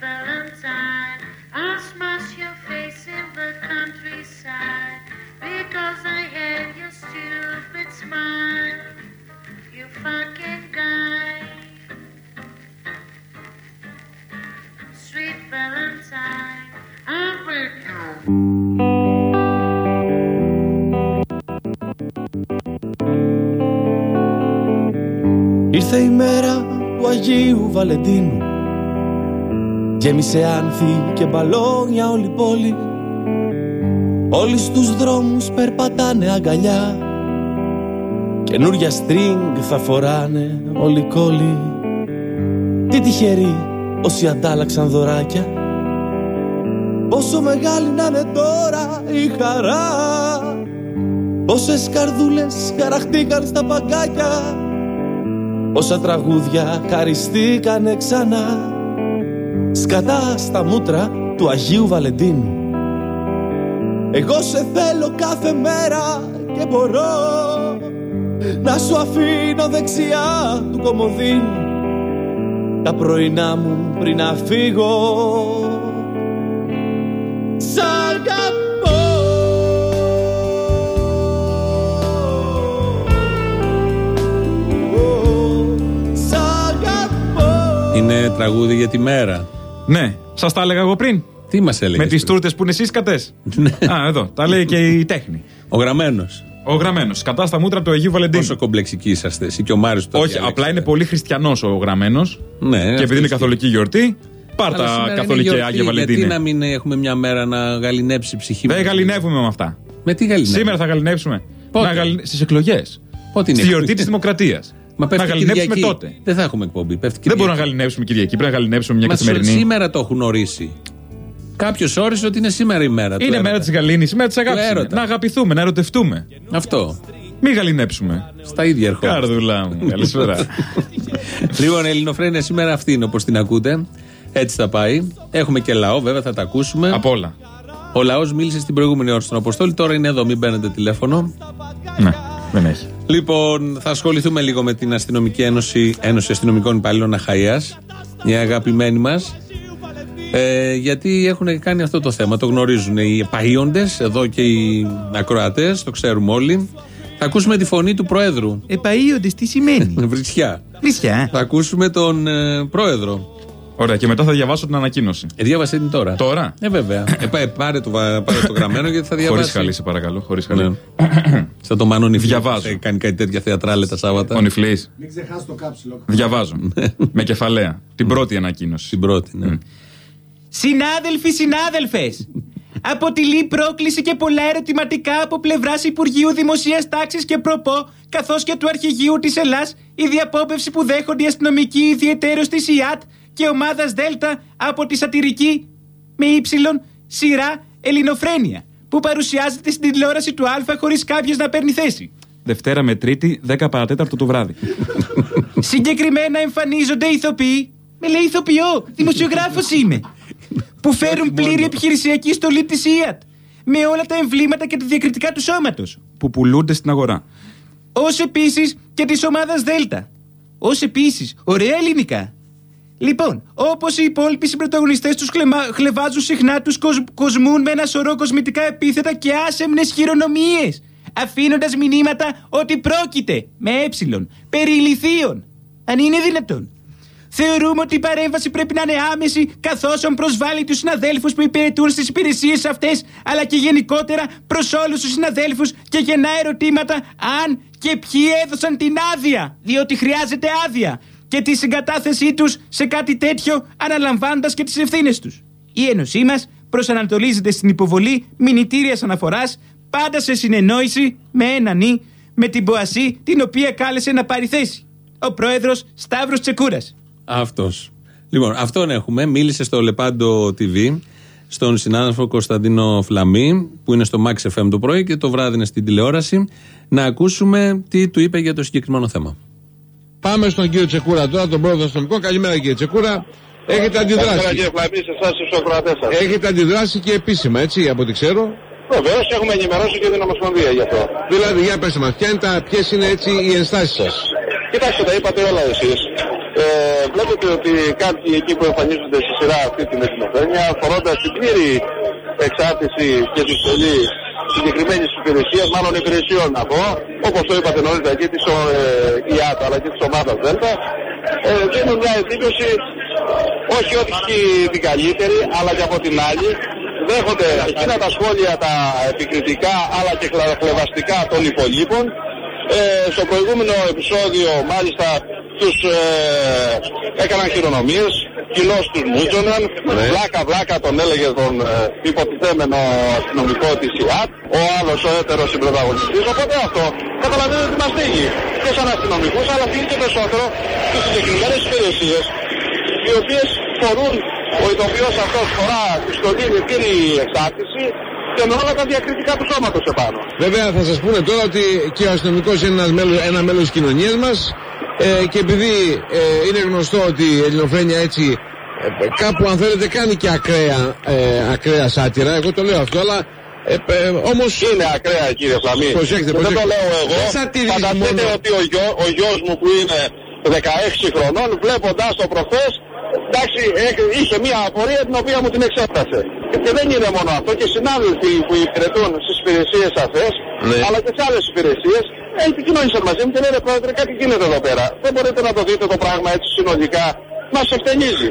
Valentine. I'll smash your face in the countryside because I hate your stupid smile. You fucking guy. Sweet Valentine. I'll break you. Ήρθε η μέρα του Αγίου Βαλεντίνου Γέμισε άνθη και μπαλόνια όλη η πόλη. Όλοι στους δρόμους περπατάνε αγκαλιά. Καινούρια στρίνγκ θα φοράνε όλοι οι κόλλοι. Τι τυχεροί όσοι αντάλλαξαν δωράκια. Πόσο μεγάλη να είναι τώρα η χαρά. Πόσες καρδούλες χαραχτήκαν στα παγκάκια. Όσα τραγούδια χαριστήκανε ξανά Σκατά στα μούτρα του Αγίου Βαλεντίνου. Εγώ σε θέλω κάθε μέρα και μπορώ Να σου αφήνω δεξιά του κομμωδίνου. Τα πρωινά μου πριν να φύγω. Σ' αγαπώ. Σ' αγαπώ Είναι τραγούδι για τη μέρα. Ναι, σας τα έλεγα εγώ πριν. Τι μας έλεγες. Με τις τούρτες που είναι σύσκατες. Ναι. Α, εδώ. Τα λέει και η τέχνη. Ο γραμμένος. Ο γραμμένος. Κατά στα μούτρα του Αγίου Βαλεντίνου. Πόσο κομπλεξικοί είσαστε, εσύ και ο Μάριος του Όχι, απλά είναι πολύ χριστιανός ο γραμμένος. Ναι, και αυτός επειδή είναι ισχύει. καθολική γιορτή, πάρτα Αλλά σήμερα καθολική είναι γιορτή, Άγια Βαλεντίνη. Γιατί να μην έχουμε μια μέρα να γαλινέψει η ψυχή Δεν μας; γαλινεύουμε με αυτά. Με τι γαλινεύουμε; Σήμερα θα γαλινεύσουμε. Πότε; Στις εκλογές. Πότε είναι Στη η γιορτή εκλογή; της Δημοκρατίας. Μα πέφτει να γαλινεύσουμε Κυριακή. τότε. Δεν θα έχουμε εκπομπή. Πέφτει Δεν Κυριακή. μπορούμε να γαλινεύσουμε Κυριακή. Πρέπει να γαλινεύσουμε μια Μα καθημερινή. σήμερα το έχουν ορίσει. Κάποιος όρισε ότι είναι σήμερα η μέρα. του Είναι έρωτα. μέρα της γαλήνης, η μέρα της αγάπης. έρωτα. Να αγαπηθούμε, να ερωτευτούμε. Αυτό. Μην γαλινέψουμε. Στα ίδια ερχόμαστε. Κάρδουλα μου. Καλησπέρα. λοιπόν, Ελληνοφρένια σήμερα αυτή είναι όπως την ακούτε. Έτσι θα πάει. Έχουμε και λαό, βέβαια, θα τα ακούσουμε. Από όλα. Ο λαός μίλησε στην προηγούμενη ώρα στον Αποστόλη, τώρα είναι εδώ, μην παίρνετε τηλέφωνο. Ναι, δεν έχει. Λοιπόν, θα ασχοληθούμε λίγο με την Αστυνομική Ένωση, Ένωση Αστυνομικών Υπαλλήλων Αχαία, η αγαπημένη μας. Ε, γιατί έχουν κάνει αυτό το θέμα. Το γνωρίζουν οι επαείοντε, εδώ και οι ακροατές, το ξέρουμε όλοι. Θα ακούσουμε τη φωνή του Προέδρου. Επαείοντε, τι σημαίνει; Βρισιά. Βρισιά. Θα ακούσουμε τον ε, Πρόεδρο. Ωραία, και μετά θα διαβάσω την ανακοίνωση. Ε, διάβασε την τώρα. Τώρα; Ε, βέβαια. Ε, πά- πάρε, το, βα- πάρε το γραμμένο γιατί θα διαβάσει. Χωρίς χαλή, σε παρακαλώ. Χωρίς χαλή. Ναι. Σαν το Μάνο Νιφλή. Διαβάζω. Ε, Κάνει κάτι τέτοια θεατράλε τα Σάββατα. Ο Νιφλή. Μην ξεχάσεις το κάψιλο. Διαβάζω. Με κεφαλαία. Την πρώτη ανακοίνωση. Την πρώτη, ναι. Συνάδελφοι, συνάδελφες! Αποτελεί πρόκληση και πολλά ερωτηματικά από πλευράς Υπουργείου Δημοσίας Τάξης και Προπό, καθώς και του Αρχηγείου της Ελλάς η διαπόπευση που δέχονται οι αστυνομικοί ιδιαιτέρως της ΙΑΤ και ομάδας Δέλτα από τη σατυρική με ύψιλον σειρά Ελληνοφρένια, που παρουσιάζεται στην τηλεόραση του Α χωρίς κάποιο να παίρνει θέση. Δευτέρα με Τρίτη, 10 παρατέταρτο το βράδυ. Συγκεκριμένα εμφανίζονται ηθοποιοί. Με λέει ηθοποιό, δημοσιογράφος είμαι. Που φέρουν πλήρη επιχειρησιακή στολή της ΙΑΤ. Με όλα τα εμβλήματα και τα διακριτικά του σώματος. Που πουλούνται στην αγορά. Ω επίσης και της ομάδας Δέλτα. Ω επίσης, ωραία ελληνικά. Λοιπόν, όπως οι υπόλοιποι συμπροταγωνιστέ τους χλεβάζουν συχνά τους κοσμούν με ένα σωρό κοσμητικά επίθετα και άσεμνες χειρονομίες. Αφήνοντας μηνύματα ότι πρόκειται με ε περί ηλιθείων. Αν είναι δυνατόν. Θεωρούμε ότι η παρέμβαση πρέπει να είναι άμεση, καθώς προσβάλλει τους συναδέλφους που υπηρετούν στις υπηρεσίες αυτές, αλλά και γενικότερα προς όλους τους συναδέλφους και γεννά ερωτήματα αν και ποιοι έδωσαν την άδεια, διότι χρειάζεται άδεια, και τη συγκατάθεσή τους σε κάτι τέτοιο, αναλαμβάνοντας και τις ευθύνες τους. Η Ένωσή μας προσανατολίζεται στην υποβολή μηνυτήριας αναφοράς, πάντα σε συνεννόηση με έναν ή με την Ποασί, την οποία κάλεσε να πάρει θέση. Ο πρόεδρος Σταύρος Τσεκούρας. Αυτός. Λοιπόν, αυτόν έχουμε. Μίλησε στο Λεπάντο TV στον συνάδελφο Κωνσταντίνο Φλαμή, που είναι στο Max FM το πρωί και το βράδυ είναι στην τηλεόραση, να ακούσουμε τι του είπε για το συγκεκριμένο θέμα. Πάμε στον κύριο Τσεκούρα τώρα, τον πρόεδρο αστυνομικών. Καλημέρα κύριε Τσεκούρα. Έχετε αντιδράσει. Καλημέρα κύριε Φλαμή, σε εσάς και στους ακροατές σας. Έχετε αντιδράσει και επίσημα, έτσι, από ό,τι ξέρω. Βεβαίως έχουμε ενημερώσει και την Ομοσπονδία γι' αυτό. Δηλαδή, για πέστε μας, ποια είναι τα, ποιες είναι έτσι οι ενστάσεις σας; Κοιτάξτε, τα είπατε όλα εσείς. Ε, βλέπετε ότι κάποιοι εκεί που εμφανίζονται στη σειρά αυτή την εθνοφρένεια, φορώντας την πλήρη εξάρτηση και τη στολή συγκεκριμένης υπηρεσίας, μάλλον υπηρεσιών να πω, όπως το είπατε νωρίτερα και της ε, ΙΑΤΑ αλλά και της ομάδας ΔΕΛΤΑ, ε, δίνουν μια εντύπωση όχι ότι την καλύτερη, αλλά και από την άλλη δέχονται εκείνα τα σχόλια τα επικριτικά αλλά και κλεβαστικά των υπολείπων. Ε, στο προηγούμενο επεισόδιο μάλιστα τους ε, έκαναν χειρονομίες, κοινώς τους μούτζωναν, βλάκα βλάκα τον έλεγε τον ε, υποτιθέμενο αστυνομικό της ΙΑΤ, ο άλλος ο έτερος συμπροταγωνιστής, οπότε αυτό καταλαβαίνετε ότι μας θίγει. Και σαν αστυνομικούς αλλά θίγει και περισσότερο τις συγκεκριμένες υπηρεσίες οι οποίες φορούν ο ηθοποιός αυτός φορά τη στολή με πλήρη εξάρτηση και με όλα τα διακριτικά του σώματος επάνω. Βέβαια θα σας πούνε τώρα ότι και ο αστυνομικός είναι ένας μέλος, ένα μέλος της κοινωνίας μας ε, και επειδή ε, είναι γνωστό ότι η ελληνοφρένεια έτσι ε, κάπου αν θέλετε κάνει και ακραία, ε, ακραία σάτυρα, εγώ το λέω αυτό, αλλά ε, ε, όμως... Είναι ακραία κύριε Φλαμή. Προσέξτε, Δεν το προσέξτε. λέω εγώ. Δεν σατυρίζει Φανταστείτε μόνο. ότι ο, γιο, ο γιος μου που είναι 16 χρονών βλέποντας το προχθές εντάξει έχ- είχε μια απορία την οποία μου την εξέφρασε. Και δεν είναι μόνο αυτό και συνάδελφοι που υπηρετούν στις υπηρεσίες αυτές Ναι. αλλά και σε άλλες υπηρεσίες ε, επικοινώνησαν μαζί μου και λένε πρόεδρε κάτι γίνεται εδώ πέρα. Δεν μπορείτε να το δείτε το πράγμα έτσι συνολικά. Μας ευθενίζει.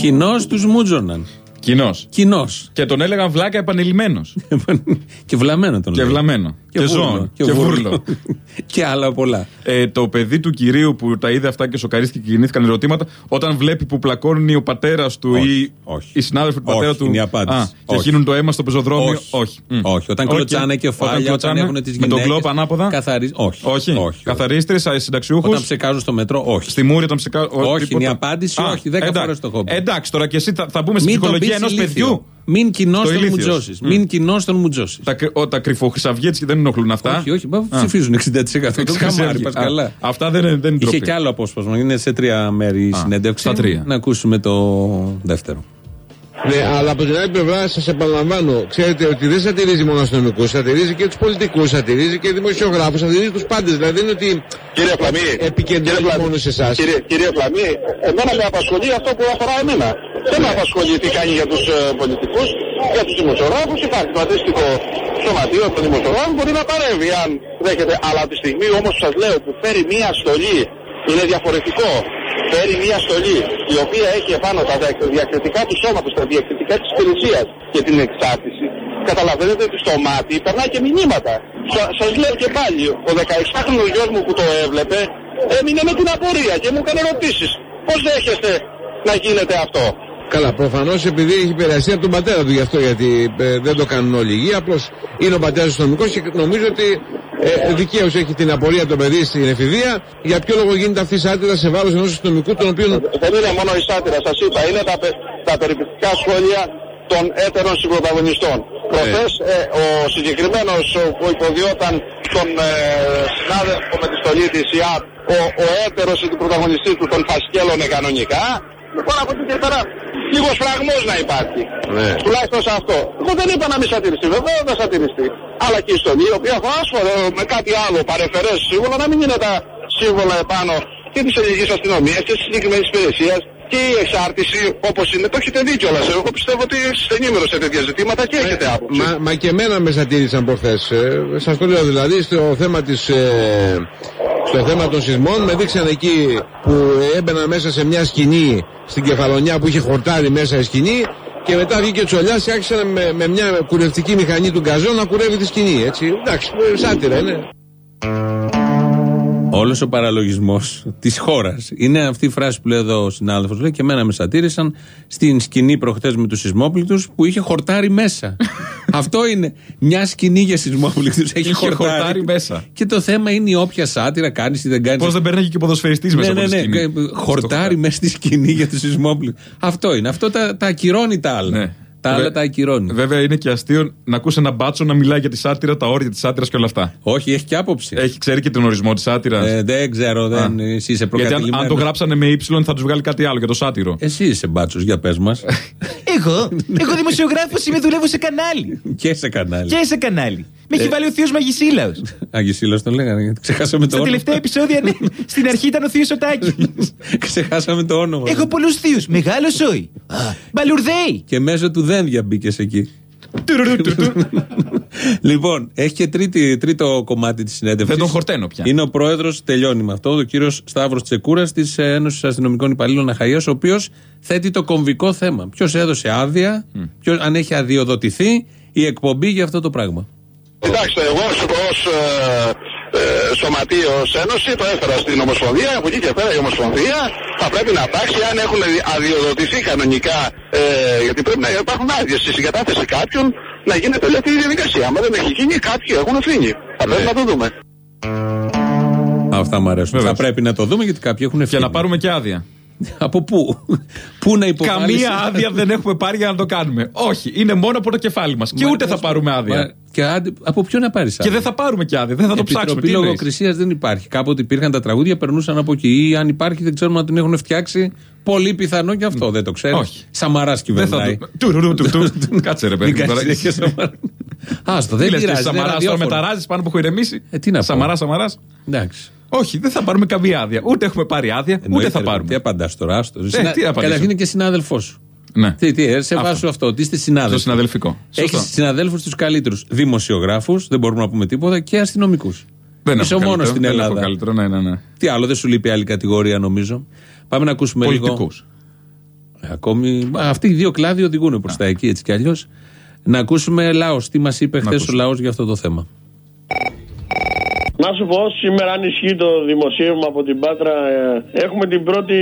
Κοινώς τους μούτζωναν. Κοινός. Κοινώς. Και τον έλεγαν βλάκα επανειλημμένος. και βλαμμένο τον Και λέει. βλαμμένο. Και, Και βούρλο. ζώο. Και, Και βούρλο. βούρλο. και άλλα πολλά. Ε, το παιδί του κυρίου που τα είδε αυτά και σοκαρίστηκε και γεννήθηκαν ερωτήματα, όταν βλέπει που πλακώνει ο πατέρας του Όχι, ή όχι. οι συνάδελφοι του Όχι, πατέρα του. είναι η απάντηση. Α, και Όχι. χύνουν το αίμα στο πεζοδρόμιο. Όχι. Όχι. Μμ. Όχι. Όταν Οκ. κλωτσάνε κεφάλια, όταν, κλωτσάνε, έχουν τις Με γυναίκες. τον κλόπ ανάποδα. Καθαρίζ... Όχι. Όχι. όχι. Καθαρίστρε, συνταξιούχους. Όταν ψεκάζουν στο μετρό, όχι. Στη μούρη όταν ψεκά. Όχι, είναι η απάντηση, όχι, δέκα εντάξει. φορές το έχω πει. Εντάξει, τώρα και εσύ θα, θα μπούμε στη Μην τον ψυχολογία πεις ενός ηλίθιο. παιδιού. Μην κοινώ Το τον ηλίθιος. μουτζώσεις. Μμ. Μην κοινώ τον μουτζώσεις. Τα, κρυ- ο, τα κρυφοχρυσαυγέτσι δεν ενοχλούν αυτά. Όχι, όχι, μπα, ψηφίζουν 60%. Το χαμάρι, πας Α, καλά. Αυτά δεν, είναι- δεν είναι Είχε ντροπή. και άλλο απόσπασμα. Είναι σε τρία μέρη η Α, συνέντευξη. στα τρία. Να ακούσουμε το δεύτερο. Ναι, αλλά από την άλλη πλευρά σας επαναλαμβάνω, ξέρετε ότι δεν σατυρίζει μόνο αστυνομικούς, σατυρίζει και τους πολιτικούς, σατυρίζει και δημοσιογράφους, σατυρίζει τους πάντες. Δηλαδή δεν είναι ότι Κύριε Φλαμή, επικεντρώνει κύριε Φλαμή, μόνο σε εσάς. Κύριε, κύριε Φλαμή, εμένα με απασχολεί αυτό που αφορά εμένα. Δεν με απασχολεί τι κάνει για τους ε, πολιτικούς, για τους δημοσιογράφους. Υπάρχει το αντίστοιχο σωματείο των δημοσιογράφων, μπορεί να παρεύει αν δέχεται. Αλλά από τη στιγμή όμως που σας λέω που φέρει μία στολή, είναι διαφορετικό. Φέρει μία στολή η οποία έχει επάνω τα δια- διακριτικά του σώματος, τα διακριτικά της υπηρεσίας και την εξάρτηση. Καταλαβαίνετε ότι στο μάτι περνάει και μηνύματα. Σα- σας λέω και πάλι, ο 16χρονος γιος μου που το έβλεπε έμεινε με την απορία και μου έκανε ερωτήσεις. Πώς δέχεστε να γίνεται αυτό; Καλά, προφανώς επειδή έχει επηρεαστεί από τον πατέρα του γι' αυτό, γιατί ε, δεν το κάνουν όλοι οι υγεία. Απλώς είναι ο πατέρας αστυνομικός και νομίζω ότι ε, δικαίως έχει την απορία το παιδί στην εφηβεία. Για ποιο λόγο γίνεται αυτή η σάτυρα σε βάρος ενός αστυνομικού, τον οποίο. Δεν είναι μόνο η σάτυρα, σας είπα, είναι τα, πε- τα περιπτικά σχόλια των έτερων συμπροταγωνιστών. Προχθές ε, ο συγκεκριμένος ο, που υποδιόταν τον ε, συνάδελφο με τη στολή της ΙΑΤ, ο, ο έτερος πρωταγωνιστής του τον φασκέλωνε κανονικά. Λοιπόν από εκεί και πέρα λίγος φραγμός να υπάρχει. Ναι. Τουλάχιστον σε αυτό. Εγώ δεν είπα να μην σατυριστεί, βέβαια δεν σατυριστεί. Αλλά και η στολή, η οποία θα άσφορε με κάτι άλλο παρεφερές σύμβολα, να μην είναι τα σύμβολα επάνω και της ελληνικής αστυνομίας και της συγκεκριμένης υπηρεσίας και η εξάρτηση όπως είναι. Το έχετε δει κιόλας. Εγώ πιστεύω ότι είστε ενήμερος σε τέτοια ζητήματα και έχετε άποψη. Μα, μα και εμένα με σατήρησαν προχθές. Ε, Σας το λέω δηλαδή στο θέμα της, ε, στο θέμα των σεισμών. Με δείξαν εκεί που έμπαινα μέσα σε μια σκηνή στην κεφαλονιά που είχε χορτάρει μέσα η σκηνή. Και μετά βγήκε ο Τσολιάς και άρχισε με, με μια κουρευτική μηχανή του γκαζό να κουρεύει τη σκηνή. Έτσι. Εντάξει, ε, σάτυρα είναι. Όλος ο παραλογισμός της χώρας. Είναι αυτή η φράση που λέει εδώ ο συνάδελφος. Λέει και εμένα με σατήρησαν στην σκηνή προχτέ με τους σεισμόπληκτους που είχε χορτάρει μέσα. Αυτό είναι. Μια σκηνή για σεισμόπληκτους έχει Είχε χορτάρει. χορτάρει μέσα. Και το θέμα είναι η όποια σάτυρα κάνεις ή δεν κάνεις. Πώς δεν παίρνει και ποδοσφαιριστής μέσα ναι, από ναι, τη ναι. σκηνή. Χορτάρει μέσα στη σκηνή για τους σεισμόπληκτους. Αυτό είναι. Αυτό τα, τα ακυρώνει τα άλλα. Ναι. Τα άλλα Βε- τα ακυρώνει. Βέβαια είναι και αστείο να ακούσει ένα μπάτσο να μιλάει για τη σάτυρα, τα όρια της σάτυρας και όλα αυτά. Όχι, έχει και άποψη. Έχει ξέρει και τον ορισμό της σάτυρας. Ε, δεν ξέρω, δεν, εσύ είσαι Γιατί αν, αν το προκατηλημένος. γράψανε με ύψιλον θα τους βγάλει κάτι άλλο για το σάτυρο. Εσύ είσαι μπάτσος, για πες μας. Εγώ, εγώ δημοσιογράφος είμαι, δουλεύω σε κανάλι. και σε κανάλι. Και σε κανάλι. Με έχει βάλει ο Θείος Μαγισίλαο. Αγισίλα το λέγανε. γιατί Ξεχάσαμε το Στα όνομα. τελευταία επεισόδια, ναι. Στην αρχή ήταν ο Θείος Σωτάκη. Ξεχάσαμε το όνομα. Έχω πολλούς θείους. Μεγάλος σόι. Μπαλουρδέι. Και μέσω του δένδια μπήκες εκεί. λοιπόν, έχει και τρίτη, τρίτο κομμάτι της συνέντευξης. Δεν τον χορταίνω πια. Είναι ο πρόεδρος, τελειώνει με αυτό, ο κύριος Σταύρος Τσεκούρας της Ένωσης Αστυνομικών Υπαλλήλων Αχαία, ο οποίος θέτει το κομβικό θέμα. Ποιος έδωσε άδεια, ποιος, αν έχει αδειοδοτηθεί η εκπομπή για αυτό το πράγμα. Κοιτάξτε, εγώ ως ε, ε, σωματείο ως ένωση το έφερα στην Ομοσπονδία, από εκεί και πέρα η Ομοσπονδία θα πρέπει να τάξει αν έχουν αδειοδοτηθεί κανονικά, ε, γιατί πρέπει να υπάρχουν άδειες στη συγκατάθεση κάποιων να γίνεται όλη αυτή η διαδικασία. Αν δεν έχει γίνει, κάποιοι έχουν ευθύνη. Θα πρέπει να το δούμε. Αυτά μου αρέσουν. Βεβαίως. Θα πρέπει να το δούμε γιατί κάποιοι έχουν Για ευθύνη. να πάρουμε και άδεια. Από πού; πού να υποβάλεις; Καμία άδεια δεν έχουμε πάρει για να το κάνουμε. Όχι, είναι μόνο από το κεφάλι μας. Και Μα, ούτε θα πώς- πάρουμε Μα, άδεια. και άντε- από ποιο να πάρεις Και δεν θα πάρουμε και άδεια. Δεν θα το ψάξουμε. Επιτροπή Τι εννοείς; λογοκρισίας δεν υπάρχει. Κάποτε υπήρχαν τα τραγούδια, περνούσαν από εκεί. Ή αν υπάρχει, δεν ξέρουμε αν την έχουν φτιάξει. Πολύ πιθανό και αυτό δεν το ξέρεις. Όχι. Σαμαράς Δεν θα κυβερνάει. το. Τουρουρου, του, του. Κάτσε ρε παιδί. Μην μου, τώρα. κάνεις τέτοια Σαμαρά. Άστο, δεν Τι λες, και πειράζει. είναι Σαμαράς τώρα ραδιόφωνο. μεταράζεις πάνω που έχω ηρεμήσει. Ε, τι να πω. Σαμαρά, Σαμαράς; Εντάξει. Όχι, δεν θα πάρουμε καμία άδεια. Ούτε έχουμε πάρει άδεια, ούτε Εννοείται, θα ρε, πάρουμε. Τι απαντάς τώρα, άστο. τι να απαντήσω. Καταρχήν είναι και συνάδελφός σου. Ναι. Τι, τι, ε, σε Αυτό. βάσου αυτό. Τι είστε Στο συνάδελφοι. συναδελφικό. Έχεις Σωστό. συναδέλφους τους καλύτερους. Δημοσιογράφους, δεν μπορούμε να πούμε τίποτα, και αστυνομικούς. Δεν Είσαι έχω ο μόνος καλύτερο, στην δεν έχω Ελλάδα. καλύτερο, ναι, ναι, ναι. Τι άλλο, δεν σου λείπει άλλη κατηγορία νομίζω. Πάμε να ακούσουμε λίγο. Πολιτικούς. Ε, Ακόμη. α, Αυτοί οι δύο κλάδοι οδηγούν προς τα εκεί έτσι κι αλλιώς. Να ακούσουμε λαό. Τι μας είπε χθες ο ακούσουμε. λαό για αυτό το θέμα. Να σου πω, σήμερα αν ισχύει το δημοσίευμα από την Πάτρα, ε, έχουμε την πρώτη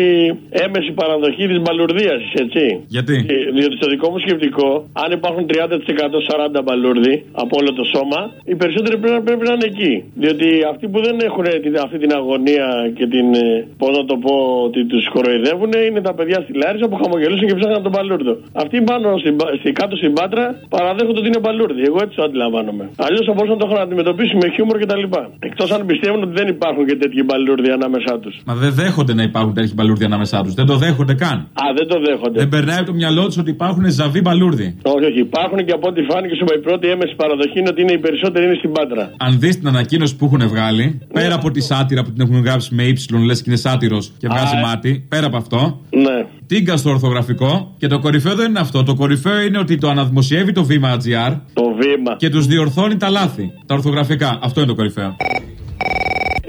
έμεση παραδοχή της μπαλουρδίαση, έτσι. Γιατί; Ε, Διότι στο δικό μου σκεπτικό, αν υπάρχουν 30% 40 μπαλούρδοι από όλο το σώμα, οι περισσότεροι πρέπει, να- πρέπει να είναι εκεί. Διότι αυτοί που δεν έχουν την- αυτή την αγωνία και την. ε, Πώς να το πω, ότι τους κοροϊδεύουν, είναι τα παιδιά στη Λάρισα που χαμογελούσαν και ψάχναν τον μπαλούρδο. Αυτοί πάνω στην, Πα- στη, κάτω στην Πάτρα παραδέχονται ότι είναι μπαλούρδοι. Εγώ έτσι το αντιλαμβάνομαι. Αλλιώς θα μπορούσαν να το έχουν αντιμετωπίσει με χιούμορ κτλ. Εκτός αν πιστεύουν ότι δεν υπάρχουν και τέτοιοι μπαλούρδοι ανάμεσά τους. Μα δεν δέχονται να υπάρχουν τέτοιοι μπαλούρδοι ανάμεσά τους. Δεν το δέχονται καν. Α, δεν το δέχονται. Δεν περνάει από το μυαλό τους ότι υπάρχουν ζαβοί μπαλούρδοι. Όχι, όχι. Υπάρχουν και από ό,τι φάνηκε σου η πρώτη έμεση παραδοχή είναι ότι είναι οι περισσότεροι είναι στην Πάτρα. Αν δεις την ανακοίνωση που έχουν βγάλει, πέρα από τη σάτυρα που την έχουν γράψει με ύψιλον, λες και είναι σάτυρος και βγάζει Α, ε. μάτι, πέρα από αυτό, Ναι. Τίγκα στο ορθογραφικό και το κορυφαίο δεν είναι αυτό. Το κορυφαίο είναι ότι το αναδημοσιεύει το βήμα GR Το βήμα. και τους διορθώνει τα λάθη, τα ορθογραφικά. Αυτό είναι το κορυφαίο.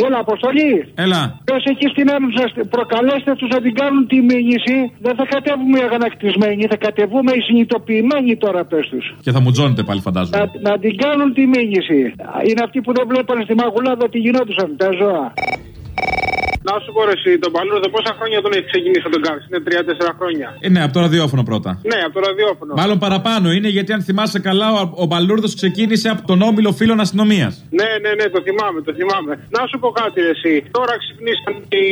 Έλα, αποστολή. Έλα. Πε εκεί στην ένωση, προκαλέστε τους να την κάνουν τη μήνυση. Δεν θα κατέβουμε οι αγανακτισμένοι, θα κατεβούμε οι συνειδητοποιημένοι τώρα, πες τους. Και θα μου τζώνετε πάλι, φαντάζομαι. Να, να την κάνουν τη μήνυση. Είναι αυτοί που δεν βλέπανε στη μαγουλάδα τι γινόντουσαν τα ζώα. Να σου πω ρε, εσύ, τον Παλούρδο πόσα χρόνια τον έχει ξεκινήσει να τον κάνει. Είναι 3-4 χρόνια. Ε, ναι, από το ραδιόφωνο πρώτα. Ναι, από το ραδιόφωνο. Μάλλον παραπάνω είναι γιατί αν θυμάσαι καλά, ο, ο Μπαλούρδο ξεκίνησε από τον όμιλο φίλων αστυνομίας. Ναι, ναι, ναι, το θυμάμαι, το θυμάμαι. Να σου πω κάτι, ρε, εσύ. Τώρα ξυπνήσαν οι.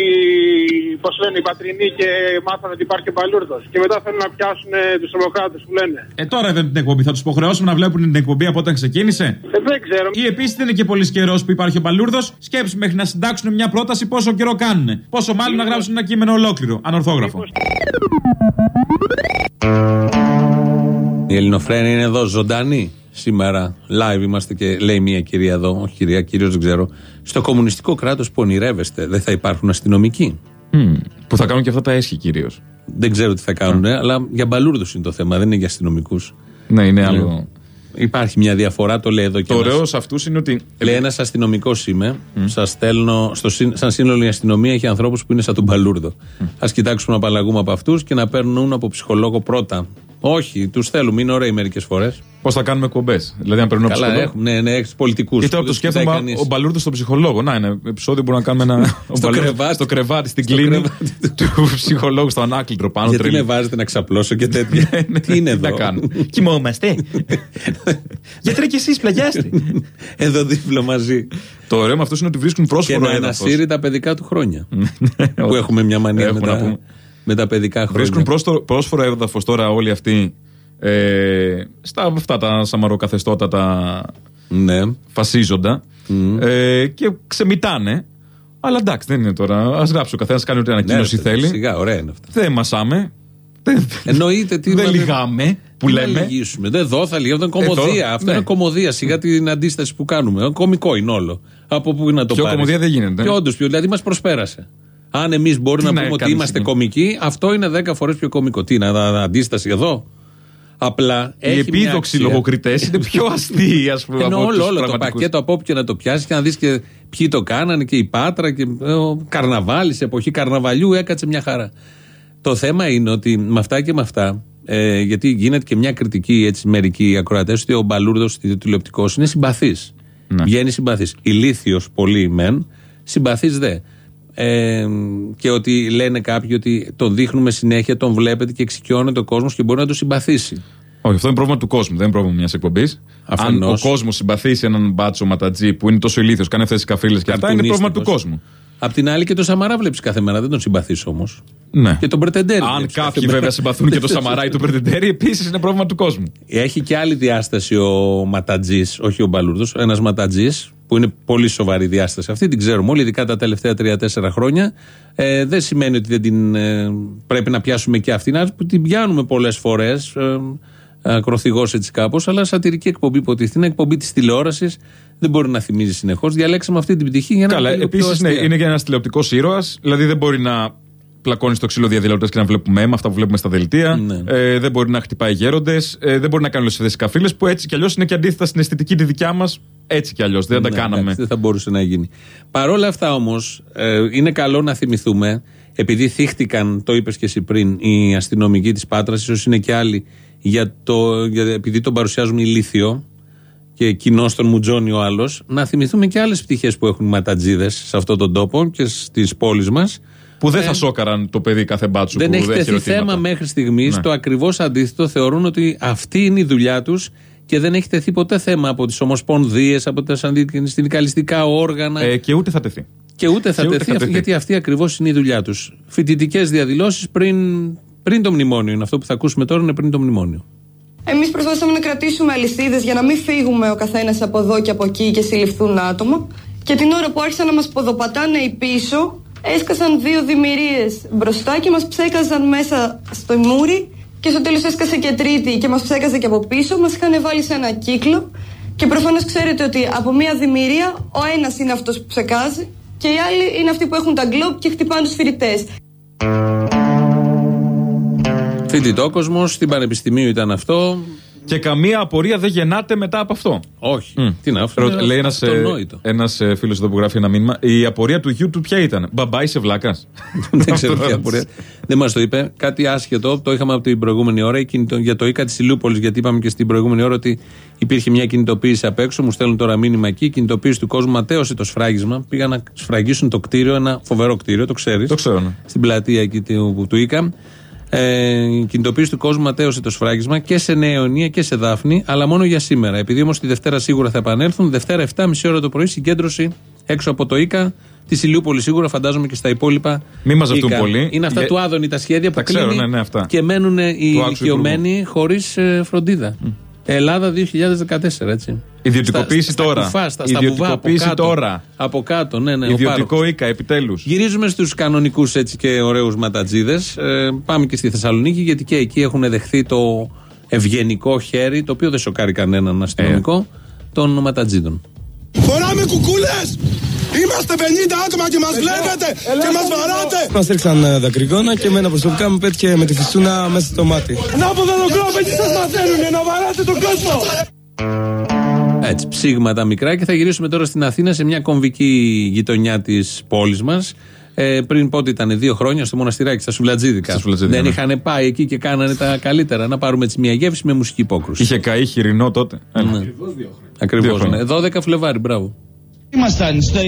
Πώς λένε, οι πατρινοί και μάθανε ότι υπάρχει Παλούρδος. Και μετά θέλουν να πιάσουν τους τρομοκράτες που λένε. Ε, τώρα είδαν την εκπομπή. Θα τους υποχρεώσουμε να βλέπουν την εκπομπή από όταν ξεκίνησε. Ε, δεν ξέρω. Ή επίσης δεν είναι και πολύ καιρός που υπάρχει ο Μπαλούρδο. Σκέψου μέχρι να συντάξουν μια πρόταση πόσο καιρό κάνουν; Πόσο μάλλον να γράψουν ένα κείμενο ολόκληρο, ανορθόγραφο; Η Ελληνοφρένη είναι εδώ ζωντανή σήμερα. Live είμαστε και λέει μια κυρία εδώ, όχι κυρία, κύριο δεν ξέρω. Στο κομμουνιστικό κράτος που ονειρεύεστε, δεν θα υπάρχουν αστυνομικοί; Που θα κάνουν και αυτά τα έσχη κυρίως. Δεν ξέρω τι θα κάνουν, αλλά για μπαλούρδους είναι το θέμα, δεν είναι για αστυνομικούς. Ναι, είναι άλλο. Υπάρχει μια διαφορά, το λέει εδώ και Το ένας. ωραίος σε αυτούς είναι ότι. Λέει ένας αστυνομικός είμαι. Σας στέλνω. Στο, συν- σαν σύνολο η αστυνομία έχει ανθρώπους που είναι σαν τον Παλούρδο. Α κοιτάξουμε να απαλλαγούμε από αυτούς και να παίρνουν από ψυχολόγο πρώτα. Όχι, τους θέλουμε, είναι ωραίοι μερικές φορές. Πώς θα κάνουμε εκπομπές. Δηλαδή, αν παίρνουμε Καλά, ψυχολόγο. έχουμε, ναι, ναι, έχεις πολιτικούς. Και τώρα το σκέφτομαι ο Μπαλούρδος στον ψυχολόγο. Να, είναι επεισόδιο που μπορούμε να κάνουμε ένα. ο Στο Μπαλούρδος κρεβάτι. Στο κρεβάτι, στην Στο κλίνη κρεβάτι του ψυχολόγου, στο ανάκλητρο πάνω. Γιατί τρελή. με βάζετε να ξαπλώσω και τέτοια; Τι είναι Τι να εδώ. κάνω; Κοιμόμαστε. Γιατρέ και εσείς πλαγιάστε; εδώ δίπλα μαζί. Το ωραίο με αυτούς είναι ότι βρίσκουν Και πρόσφορο να έδαφος. ανασύρει τα παιδικά του χρόνια. που έχουμε μια μανία με Έχουμε να πούμε. τα, με τα παιδικά χρόνια. Βρίσκουν πρόστο- πρόσφορο έδαφος τώρα όλοι αυτοί ε, στα αυτά τα σαμαροκαθεστώτα τα Ναι. φασίζοντα ε, και ξεμητάνε. Αλλά εντάξει, δεν είναι τώρα. Α γράψει ο καθένας, κάνει ό,τι ανακοίνωση Ναι, ρε, θέλει. Σιγά, ωραία είναι αυτά. Δεν μασάμε. Δεν, Εννοείται τι. δεν μα- λυγάμε. που Τι λέμε. Να λυγίσουμε. Δεν εδώ θα λυγίσουμε. Αυτό είναι Εδώ, κομμωδία. Αυτό ναι. είναι κομμωδία. Σιγά την αντίσταση που κάνουμε. Κομικό είναι όλο. Από πού να το Πιο πάρεις. κομμωδία δεν γίνεται. Και όντως, δηλαδή μας προσπέρασε. Αν εμείς μπορούμε Τι να να πούμε ότι κάνεις είμαστε εκεί. κομικοί, αυτό είναι 10 φορές πιο κομικό. Τι είναι, α- αντίσταση εδώ. Απλά Οι έχει μια επίδοξοι αξία. λογοκριτές είναι πιο αστείοι, ας πούμε. Ενώ από όλο, τους όλο το πραγματικούς. πακέτο από όπου και να το πιάσεις και να δεις και ποιοι το κάνανε και η Πάτρα και ε, ο Καρναβάλι, σε εποχή Καρναβαλιού έκατσε μια χαρά. Το θέμα είναι ότι με αυτά και με αυτά, ε, γιατί γίνεται και μια κριτική έτσι μερικοί ακροατές, ότι ο Μπαλούρδος τηλεοπτικός είναι συμπαθής. Ναι. Βγαίνει συμπαθής. Ηλίθιος πολύ μεν, συμπαθής δε. Ε, και ότι λένε κάποιοι ότι τον δείχνουμε συνέχεια, τον βλέπετε και εξοικειώνεται ο κόσμος και μπορεί να το συμπαθήσει. Όχι, αυτό είναι πρόβλημα του κόσμου, δεν είναι πρόβλημα μιας εκπομπής. Αν Αφενός. ο κόσμος συμπαθήσει έναν μπάτσο ματατζή που είναι τόσο ηλίθιος, κάνει αυτές τις καφρίλες και αυτά, είναι πρόβλημα του Καρτουνίστικος. κόσμου. Απ' την άλλη και το Σαμαρά βλέπεις κάθε μέρα, δεν τον συμπαθείς όμως. Ναι. Και τον Πρετεντέρη. Αν βλέπεις κάθε κάποιοι μέρα. βέβαια συμπαθούν και το Σαμαρά ή το Πρετεντέρη, επίσης είναι πρόβλημα του κόσμου. Έχει και άλλη διάσταση ο Ματατζής, όχι ο Μπαλούρδος. Ένας Ματατζής που είναι πολύ σοβαρή διάσταση. Αυτή την ξέρουμε όλοι, ειδικά τα τελευταία 3-4 χρόνια. Ε, δεν σημαίνει ότι δεν την ε, πρέπει να πιάσουμε και αυτήν, αλλά που την πιάνουμε πολλές φορές. Ε, Ακροθυγό έτσι κάπως, αλλά σατυρική εκπομπή υποτίθεται. Είναι εκπομπή της τηλεόρασης. Δεν μπορεί να θυμίζει συνεχώς. Διαλέξαμε αυτή την πτυχή για να Καλά, είναι λίγο πιο επίσης αστεία. είναι και ένας τηλεοπτικός ήρωας, δηλαδή δεν μπορεί να πλακώνεις στο ξύλο διαδηλωτές και να βλέπουμε αίμα, αυτά που βλέπουμε στα δελτία. Ναι. Ε, δεν μπορεί να χτυπάει γέροντες. Ε, δεν μπορεί να κάνει όλε αυτέ τι καφρίλε που έτσι κι αλλιώς είναι και αντίθετα στην αισθητική τη δικιά μας. Έτσι κι αλλιώς. Δεν τα Ναι, κάναμε. εντάξει, δεν θα μπορούσε να γίνει. Παρ' όλα αυτά όμως, είναι καλό να θυμηθούμε, επειδή θύχτηκαν, το είπες και εσύ πριν, οι αστυνομικοί της Πάτρας, ίσως είναι και άλλοι, για το, για, επειδή τον παρουσιάζουμε ηλίθιο και κοινό τον μουτζώνει ο άλλος, να θυμηθούμε και άλλες πτυχές που έχουν οι ματατζίδες σε αυτόν τον τόπο και στις πόλεις μας. Που δεν θα σώκαραν το παιδί κάθε μπάτσου Δεν που έχει δεν τεθεί ερωτήματα. θέμα μέχρι στιγμής. Ναι. Το ακριβώς αντίθετο θεωρούν ότι αυτή είναι η δουλειά τους και δεν έχει τεθεί ποτέ θέμα από τις ομοσπονδίες, από τα συνδικαλιστικά όργανα. Ε, και ούτε θα τεθεί. Και ούτε θα Και ούτε τεθεί, θα αυτή, τεθεί. γιατί αυτή ακριβώς είναι η δουλειά τους. Φοιτητικές διαδηλώσεις πριν, πριν το μνημόνιο. Είναι αυτό που θα ακούσουμε τώρα, είναι πριν το μνημόνιο. Εμείς προσπαθήσαμε να κρατήσουμε αλυσίδε για να μην φύγουμε ο καθένας από εδώ και από εκεί και συλληφθούν άτομα. Και την ώρα που άρχισαν να μας ποδοπατάνε οι πίσω, έσκασαν δύο δημιουργίες μπροστά και μας ψέκαζαν μέσα στο μούρι. Και στο τέλος έσκασε και τρίτη και μας ψέκαζε και από πίσω. Μας είχαν βάλει σε ένα κύκλο. Και προφανώς ξέρετε ότι από μία δημιουργία ο ένας είναι αυτός που ψεκάζει και οι άλλοι είναι αυτοί που έχουν τα γκλόπ και χτυπάνε τους φοιτητές. Φοιτητό κόσμο, στην Πανεπιστημίου ήταν αυτό. Και καμία απορία δεν γεννάται μετά από αυτό. Όχι. Μμ. Τι να αυτό. Ρω- είναι Λέει ένας αυτονόητο. ένας, ε, φίλος εδώ που γράφει ένα μήνυμα. Η απορία του γιου του ποια ήταν; Μπαμπά είσαι βλάκας. Δεν ξέρω ποια απορία. Δεν μας το είπε. Κάτι άσχετο, το είχαμε από την προηγούμενη ώρα η κινητο- για το ΙΚΑ της Ηλιούπολη. Γιατί είπαμε και στην προηγούμενη ώρα ότι υπήρχε μια κινητοποίηση απ' έξω. Μου στέλνουν τώρα μήνυμα εκεί. Η κινητοποίηση του κόσμου ματέωσε το σφράγισμα. Πήγαν να σφραγίσουν το κτίριο, ένα φοβερό κτίριο, το ξέρεις. Το ξέρω, ναι. Στην πλατεία εκεί του, του ΙΚΑ. Ε, η κινητοποίηση του κόσμου ματέωσε το σφράγισμα και σε Νέα Ιωνία και σε Δάφνη, αλλά μόνο για σήμερα. Επειδή όμως τη Δευτέρα σίγουρα θα επανέλθουν, Δευτέρα 7.30 ώρα το πρωί συγκέντρωση έξω από το ΙΚΑ τη Ηλιούπολη σίγουρα, φαντάζομαι και στα υπόλοιπα. Μη μαζευτούν ΙΚΑ. πολύ. Είναι αυτά Για- του Άδωνη τα σχέδια που Τα ξέρω, κλείνει ναι, ναι, αυτά. και μένουν οι Του άξιου ηλικιωμένοι χωρίς φροντίδα. Ελλάδα 2014, έτσι. Ιδιωτικοποίηση Στα- τώρα. Στα κουφά, στα, στα βουβά, από Ιδιωτικοποίηση κάτω. τώρα. Από κάτω, ναι, ναι. ο Ιδιωτικό πάροχος. οίκα, επιτέλους. Γυρίζουμε στους κανονικούς έτσι και ωραίους ματατζίδες. Ε, πάμε και στη Θεσσαλονίκη, γιατί και εκεί έχουν δεχθεί το ευγενικό χέρι, το οποίο δεν σοκάρει κανέναν αστυνομικό, των ματατζίδων. Φοράμε κουκούλες! Είμαστε 50 άτομα και μας βλέπετε και μας βαράτε! Μας έριξαν ε, δακρυγόνα και εμένα προσωπικά μου πέτυχε με τη φυσούνα μέσα στο μάτι. Να από δεδοκλώπες τι σας μαθαίνουνε να βαράτε τον κόσμο! Έτσι, ψήγματα μικρά και θα γυρίσουμε τώρα στην Αθήνα σε μια κομβική γειτονιά της πόλης μας. Ε, πριν πότε ήταν, δύο χρόνια στο μοναστηράκι, στα Σουβλατζίδικα. Στα Σουβλατζίδικα, Δεν ναι. είχαν πάει εκεί και κάνανε τα καλύτερα. Να πάρουμε έτσι μια γεύση με μουσική υπόκρουση. Είχε καεί χοιρινό τότε. Έλα. Ναι. Δύο Ακριβώς. χρόνια. Ναι. 12 Φλεβάρι, μπράβο. Ήμασταν στο,